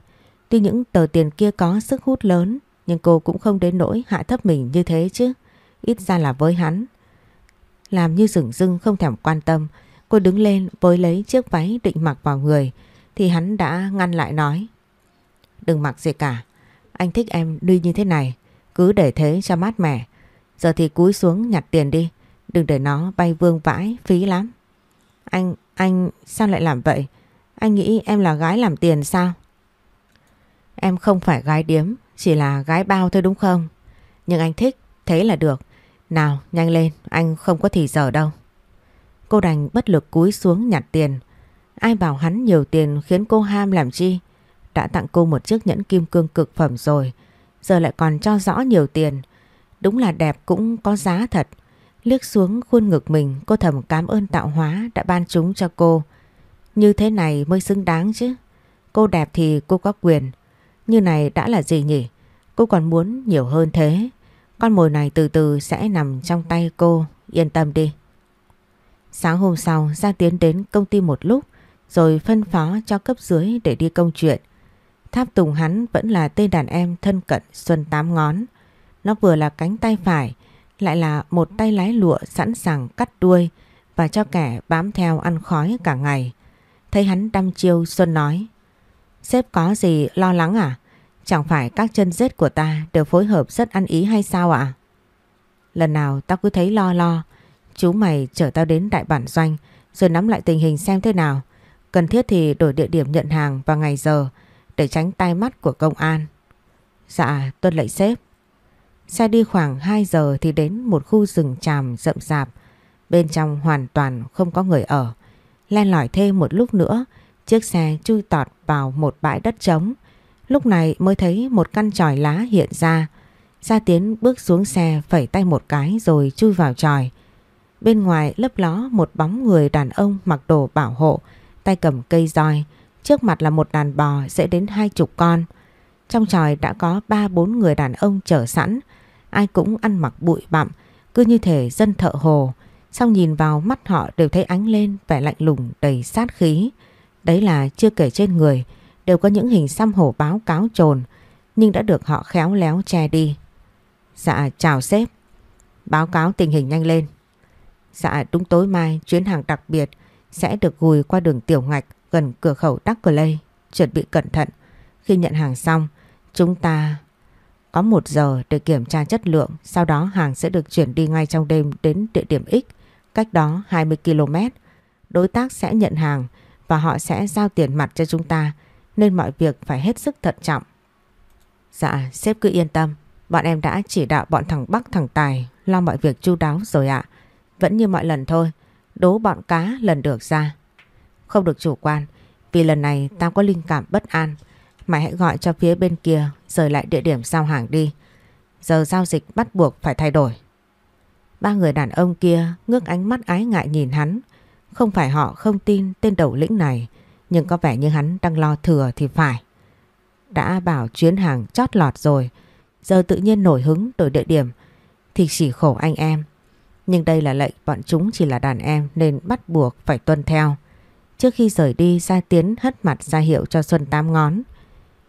Tuy những tờ tiền kia có sức hút lớn nhưng cô cũng không đến nỗi hạ thấp mình như thế chứ. Ít ra là với hắn. Làm như rừng rưng không thèm quan tâm. Cô đứng lên với lấy chiếc váy định mặc vào người thì hắn đã ngăn lại nói. Đừng mặc gì cả. Anh thích em đi như thế này. Cứ để thế cho mát mẻ. Giờ thì cúi xuống nhặt tiền đi. Đừng để nó bay vương vãi phí lắm. Anh, anh sao lại làm vậy? Anh nghĩ em là gái làm tiền sao? Em không phải gái điếm, chỉ là gái bao thôi đúng không? Nhưng anh thích, thế là được. Nào, nhanh lên, anh không có thì giờ đâu. Cô đành bất lực cúi xuống nhặt tiền. Ai bảo hắn nhiều tiền khiến cô ham làm chi? Đã tặng cô một chiếc nhẫn kim cương cực phẩm rồi. Giờ lại còn cho rõ nhiều tiền. Đúng là đẹp cũng có giá thật. Liếc xuống khuôn ngực mình cô thầm cảm ơn tạo hóa đã ban chúng cho cô. Như thế này mới xứng đáng chứ. Cô đẹp thì cô có quyền. Như này đã là gì nhỉ? Cô còn muốn nhiều hơn thế. Con mồi này từ từ sẽ nằm trong tay cô. Yên tâm đi. Sáng hôm sau Giang tiến đến công ty một lúc rồi phân phó cho cấp dưới để đi công chuyện. Tháp Tùng hắn vẫn là tên đàn em thân cận Xuân Tám Ngón. Nó vừa là cánh tay phải, lại là một tay lái lụa sẵn sàng cắt đuôi và cho kẻ bám theo ăn khói cả ngày. Thấy hắn đăm chiêu Xuân nói Sếp có gì lo lắng à? Chẳng phải các chân rết của ta đều phối hợp rất ăn ý hay sao ạ? Lần nào tao cứ thấy lo lo Chú mày chở tao đến đại bản doanh rồi nắm lại tình hình xem thế nào. Cần thiết thì đổi địa điểm nhận hàng và ngày giờ để tránh tai mắt của công an. Dạ, tuân lệnh sếp. Xe đi khoảng 2 giờ thì đến một khu rừng tràm rậm rạp. Bên trong hoàn toàn không có người ở. Len lỏi thêm một lúc nữa, chiếc xe chui tọt vào một bãi đất trống. Lúc này mới thấy một căn tròi lá hiện ra. Gia Tiến bước xuống xe phẩy tay một cái rồi chui vào tròi. Bên ngoài lấp ló một bóng người đàn ông mặc đồ bảo hộ, tay cầm cây roi. Trước mặt là một đàn bò sẽ đến hai chục con. Trong tròi đã có ba bốn người đàn ông chờ sẵn. Ai cũng ăn mặc bụi bặm, cứ như thể dân thợ hồ. Xong nhìn vào mắt họ đều thấy ánh lên vẻ lạnh lùng đầy sát khí. Đấy là chưa kể trên người đều có những hình xăm hổ báo cáo trồn nhưng đã được họ khéo léo che đi. Dạ chào sếp. Báo cáo tình hình nhanh lên. Dạ đúng tối mai chuyến hàng đặc biệt sẽ được gùi qua đường tiểu ngạch gần cửa khẩu Đắc Cờ Lây. Chuẩn bị cẩn thận. Khi nhận hàng xong, chúng ta có một giờ để kiểm tra chất lượng. Sau đó hàng sẽ được chuyển đi ngay trong đêm đến địa điểm X, cách đó 20 km. Đối tác sẽ nhận hàng và họ sẽ giao tiền mặt cho chúng ta nên mọi việc phải hết sức thận trọng. Dạ, sếp cứ yên tâm. Bọn em đã chỉ đạo bọn thằng Bắc thằng Tài lo mọi việc chu đáo rồi ạ. Vẫn như mọi lần thôi, đố bọn cá lần được ra. Không được chủ quan, vì lần này tao có linh cảm bất an. Mày hãy gọi cho phía bên kia rời lại địa điểm giao hàng đi. Giờ giao dịch bắt buộc phải thay đổi. Ba người đàn ông kia ngước ánh mắt ái ngại nhìn hắn. Không phải họ không tin tên đầu lĩnh này, nhưng có vẻ như hắn đang lo thừa thì phải. Đã bảo chuyến hàng chót lọt rồi, giờ tự nhiên nổi hứng đổi địa điểm thì chỉ khổ anh em. Nhưng đây là lệnh bọn chúng chỉ là đàn em nên bắt buộc phải tuân theo. Trước khi rời đi Gia Tiến hất mặt ra hiệu cho Xuân Tám Ngón.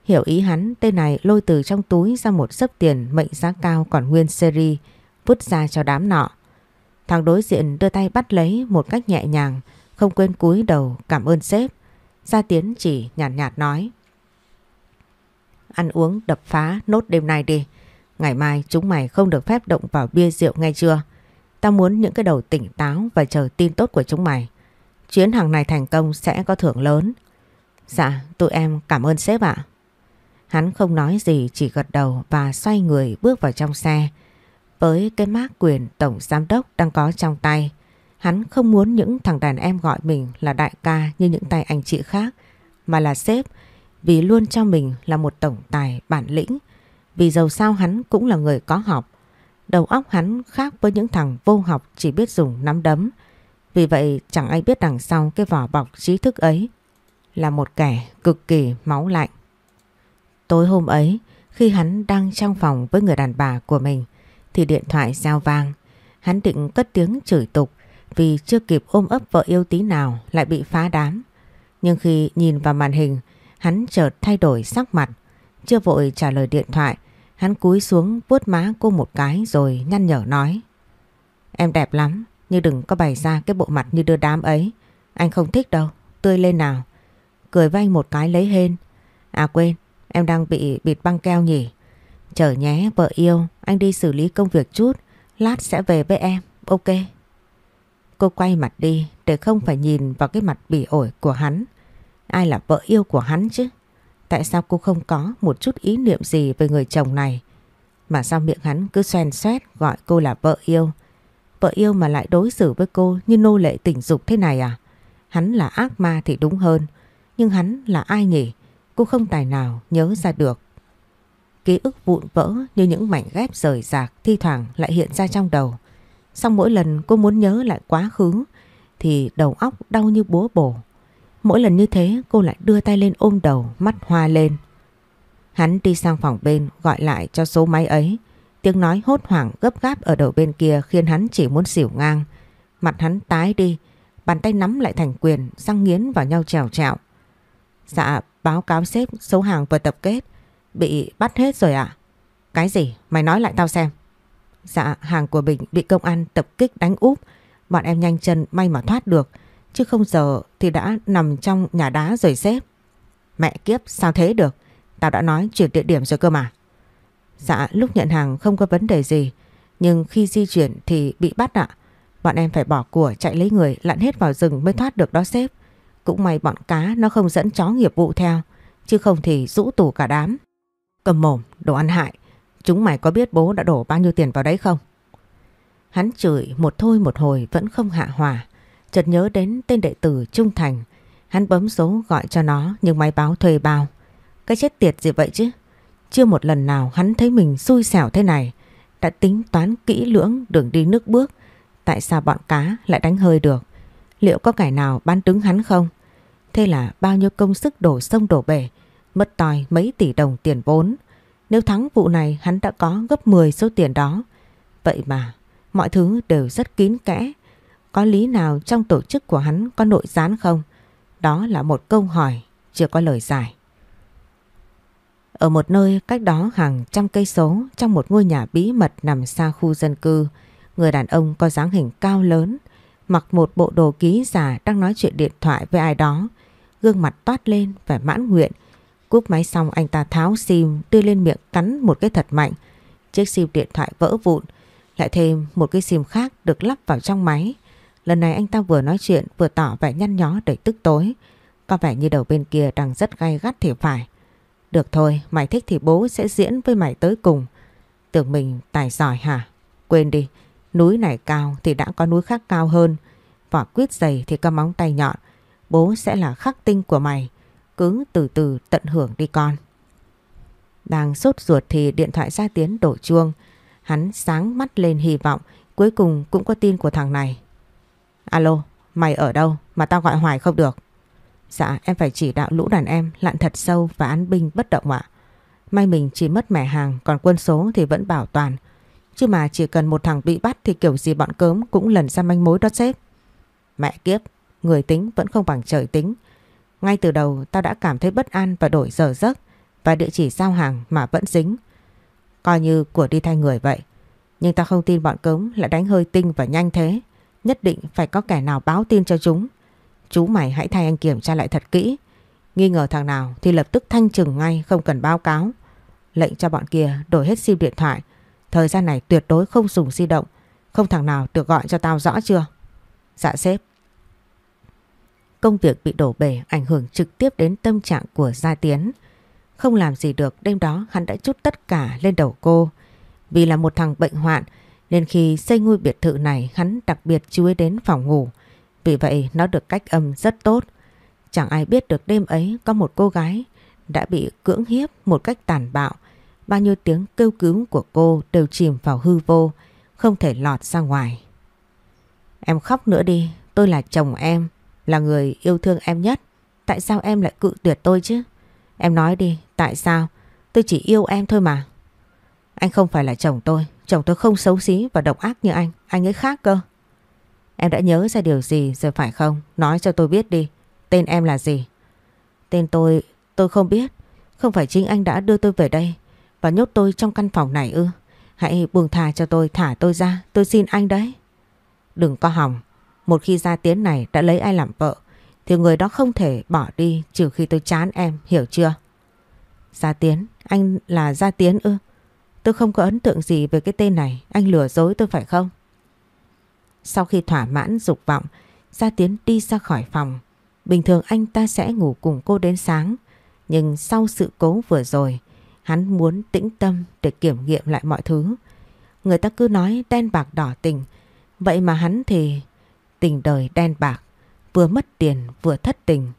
Hiểu ý hắn, tên này lôi từ trong túi ra một sấp tiền mệnh giá cao còn nguyên series, vứt ra cho đám nọ. Thằng đối diện đưa tay bắt lấy một cách nhẹ nhàng, không quên cúi đầu cảm ơn sếp. Gia Tiến chỉ nhàn nhạt, nhạt nói. Ăn uống đập phá nốt đêm nay đi. Ngày mai chúng mày không được phép động vào bia rượu ngay chưa? Tao muốn những cái đầu tỉnh táo và chờ tin tốt của chúng mày. Chuyến hàng này thành công sẽ có thưởng lớn. Dạ, tụi em cảm ơn sếp ạ. Hắn không nói gì chỉ gật đầu và xoay người bước vào trong xe. Với cái mác quyền tổng giám đốc đang có trong tay, hắn không muốn những thằng đàn em gọi mình là đại ca như những tay anh chị khác, mà là sếp vì luôn cho mình là một tổng tài bản lĩnh. Vì dầu sao hắn cũng là người có học. Đầu óc hắn khác với những thằng vô học chỉ biết dùng nắm đấm. Vì vậy chẳng ai biết đằng sau cái vỏ bọc trí thức ấy là một kẻ cực kỳ máu lạnh. Tối hôm ấy, khi hắn đang trong phòng với người đàn bà của mình, thì điện thoại giao vang. Hắn định cất tiếng chửi tục vì chưa kịp ôm ấp vợ yêu tí nào lại bị phá đám. Nhưng khi nhìn vào màn hình, hắn chợt thay đổi sắc mặt. Chưa vội trả lời điện thoại, hắn cúi xuống vuốt má cô một cái rồi nhăn nhở nói. Em đẹp lắm, nhưng đừng có bày ra cái bộ mặt như đưa đám ấy. Anh không thích đâu, tươi lên nào. Cười với anh một cái lấy hên. À quên, em đang bị bịt băng keo nhỉ? Chờ nhé vợ yêu, anh đi xử lý công việc chút, lát sẽ về với em, ok. Cô quay mặt đi để không phải nhìn vào cái mặt bỉ ổi của hắn. Ai là vợ yêu của hắn chứ? Tại sao cô không có một chút ý niệm gì về người chồng này? Mà sao miệng hắn cứ xoen xoét gọi cô là vợ yêu? Vợ yêu mà lại đối xử với cô như nô lệ tình dục thế này à? Hắn là ác ma thì đúng hơn. Nhưng hắn là ai nhỉ? Cô không tài nào nhớ ra được. Ký ức vụn vỡ như những mảnh ghép rời rạc thi thoảng lại hiện ra trong đầu. Xong mỗi lần cô muốn nhớ lại quá khứ thì đầu óc đau như búa bổ. Mỗi lần như thế cô lại đưa tay lên ôm đầu, mắt hoa lên. Hắn đi sang phòng bên gọi lại cho số máy ấy. Tiếng nói hốt hoảng gấp gáp ở đầu bên kia khiến hắn chỉ muốn xỉu ngang. Mặt hắn tái đi, bàn tay nắm lại thành quyền, răng nghiến vào nhau trèo trèo. Dạ, báo cáo sếp số hàng vừa tập kết. Bị bắt hết rồi ạ. Cái gì? Mày nói lại tao xem. Dạ, hàng của Bình bị công an tập kích đánh úp. Bọn em nhanh chân may mà thoát được. Chứ không giờ thì đã nằm trong nhà đá rồi xếp. Mẹ kiếp sao thế được? Tao đã nói chuyển địa điểm rồi cơ mà. Dạ lúc nhận hàng không có vấn đề gì. Nhưng khi di chuyển thì bị bắt ạ. Bọn em phải bỏ của chạy lấy người lặn hết vào rừng mới thoát được đó xếp. Cũng may bọn cá nó không dẫn chó nghiệp vụ theo. Chứ không thì rũ tủ cả đám. Cầm mồm, đồ ăn hại. Chúng mày có biết bố đã đổ bao nhiêu tiền vào đấy không? Hắn chửi một thôi một hồi vẫn không hạ hòa. Chợt nhớ đến tên đệ tử Trung Thành. Hắn bấm số gọi cho nó nhưng máy báo thuê bao. Cái chết tiệt gì vậy chứ? Chưa một lần nào hắn thấy mình xui xẻo thế này. Đã tính toán kỹ lưỡng đường đi nước bước. Tại sao bọn cá lại đánh hơi được? Liệu có kẻ nào bán đứng hắn không? Thế là bao nhiêu công sức đổ sông đổ bể, mất tòi mấy tỷ đồng tiền vốn. Nếu thắng vụ này hắn đã có gấp 10 số tiền đó. Vậy mà mọi thứ đều rất kín kẽ. Có lý nào trong tổ chức của hắn có nội gián không? Đó là một câu hỏi chưa có lời giải. Ở một nơi cách đó hàng trăm cây số trong một ngôi nhà bí mật nằm xa khu dân cư, người đàn ông có dáng hình cao lớn, mặc một bộ đồ ký giả đang nói chuyện điện thoại với ai đó, gương mặt toát lên vẻ mãn nguyện. Cúp máy xong anh ta tháo sim đưa lên miệng cắn một cái thật mạnh. Chiếc sim điện thoại vỡ vụn, lại thêm một cái sim khác được lắp vào trong máy. Lần này anh ta vừa nói chuyện vừa tỏ vẻ nhăn nhó đầy tức tối. Có vẻ như đầu bên kia đang rất gay gắt thì phải. Được thôi, mày thích thì bố sẽ diễn với mày tới cùng. Tưởng mình tài giỏi hả? Quên đi, núi này cao thì đã có núi khác cao hơn. Vỏ quyết dày thì có móng tay nhọn. Bố sẽ là khắc tinh của mày. Cứ từ từ tận hưởng đi con. Đang sốt ruột thì điện thoại ra tiến đổ chuông. Hắn sáng mắt lên hy vọng cuối cùng cũng có tin của thằng này. Alo, mày ở đâu mà tao gọi hoài không được? Dạ em phải chỉ đạo lũ đàn em lặn thật sâu và án binh bất động ạ. May mình chỉ mất mẻ hàng còn quân số thì vẫn bảo toàn. Chứ mà chỉ cần một thằng bị bắt thì kiểu gì bọn cớm cũng lần ra manh mối đó xếp. Mẹ kiếp, người tính vẫn không bằng trời tính. Ngay từ đầu tao đã cảm thấy bất an và đổi giờ giấc và địa chỉ giao hàng mà vẫn dính. Coi như của đi thay người vậy. Nhưng tao không tin bọn cống lại đánh hơi tinh và nhanh thế. Nhất định phải có kẻ nào báo tin cho chúng. Chú mày hãy thay anh kiểm tra lại thật kỹ. Nghi ngờ thằng nào thì lập tức thanh trừng ngay, không cần báo cáo. Lệnh cho bọn kia đổi hết sim điện thoại. Thời gian này tuyệt đối không dùng di động. Không thằng nào được gọi cho tao rõ chưa? Dạ sếp. Công việc bị đổ bể ảnh hưởng trực tiếp đến tâm trạng của Gia Tiến. Không làm gì được đêm đó hắn đã chút tất cả lên đầu cô. Vì là một thằng bệnh hoạn nên khi xây ngôi biệt thự này hắn đặc biệt chú ý đến phòng ngủ. Vì vậy nó được cách âm rất tốt. Chẳng ai biết được đêm ấy có một cô gái đã bị cưỡng hiếp một cách tàn bạo. Bao nhiêu tiếng kêu cứu của cô đều chìm vào hư vô, không thể lọt ra ngoài. Em khóc nữa đi, tôi là chồng em, là người yêu thương em nhất. Tại sao em lại cự tuyệt tôi chứ? Em nói đi, tại sao? Tôi chỉ yêu em thôi mà. Anh không phải là chồng tôi, chồng tôi không xấu xí và độc ác như anh, anh ấy khác cơ. Em đã nhớ ra điều gì rồi phải không? Nói cho tôi biết đi, tên em là gì? Tên tôi, tôi không biết. Không phải chính anh đã đưa tôi về đây và nhốt tôi trong căn phòng này ư? Hãy buông thà cho tôi, thả tôi ra, tôi xin anh đấy. Đừng có hỏng, một khi gia tiến này đã lấy ai làm vợ thì người đó không thể bỏ đi trừ khi tôi chán em, hiểu chưa? Gia Tiến, anh là Gia Tiến ư? Tôi không có ấn tượng gì về cái tên này, anh lừa dối tôi phải không? Sau khi thỏa mãn dục vọng, Gia Tiến đi ra khỏi phòng. Bình thường anh ta sẽ ngủ cùng cô đến sáng, nhưng sau sự cố vừa rồi, hắn muốn tĩnh tâm để kiểm nghiệm lại mọi thứ. Người ta cứ nói đen bạc đỏ tình, vậy mà hắn thì tình đời đen bạc, vừa mất tiền vừa thất tình.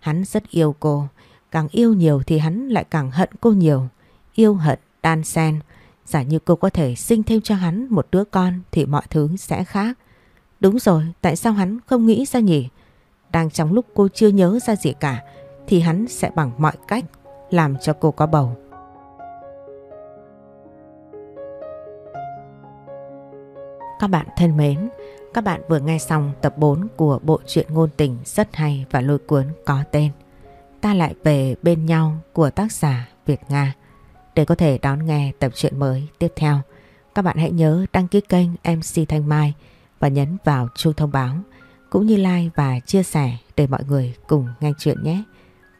Hắn rất yêu cô, càng yêu nhiều thì hắn lại càng hận cô nhiều. Yêu hận đan xen, giả như cô có thể sinh thêm cho hắn một đứa con thì mọi thứ sẽ khác. Đúng rồi, tại sao hắn không nghĩ ra nhỉ? Đang trong lúc cô chưa nhớ ra gì cả thì hắn sẽ bằng mọi cách làm cho cô có bầu. Các bạn thân mến, các bạn vừa nghe xong tập 4 của bộ truyện ngôn tình rất hay và lôi cuốn có tên Ta lại về bên nhau của tác giả Việt Nga. Để có thể đón nghe tập truyện mới tiếp theo, các bạn hãy nhớ đăng ký kênh MC Thanh Mai và nhấn vào chuông thông báo cũng như like và chia sẻ để mọi người cùng nghe chuyện nhé.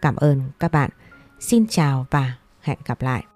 Cảm ơn các bạn. Xin chào và hẹn gặp lại.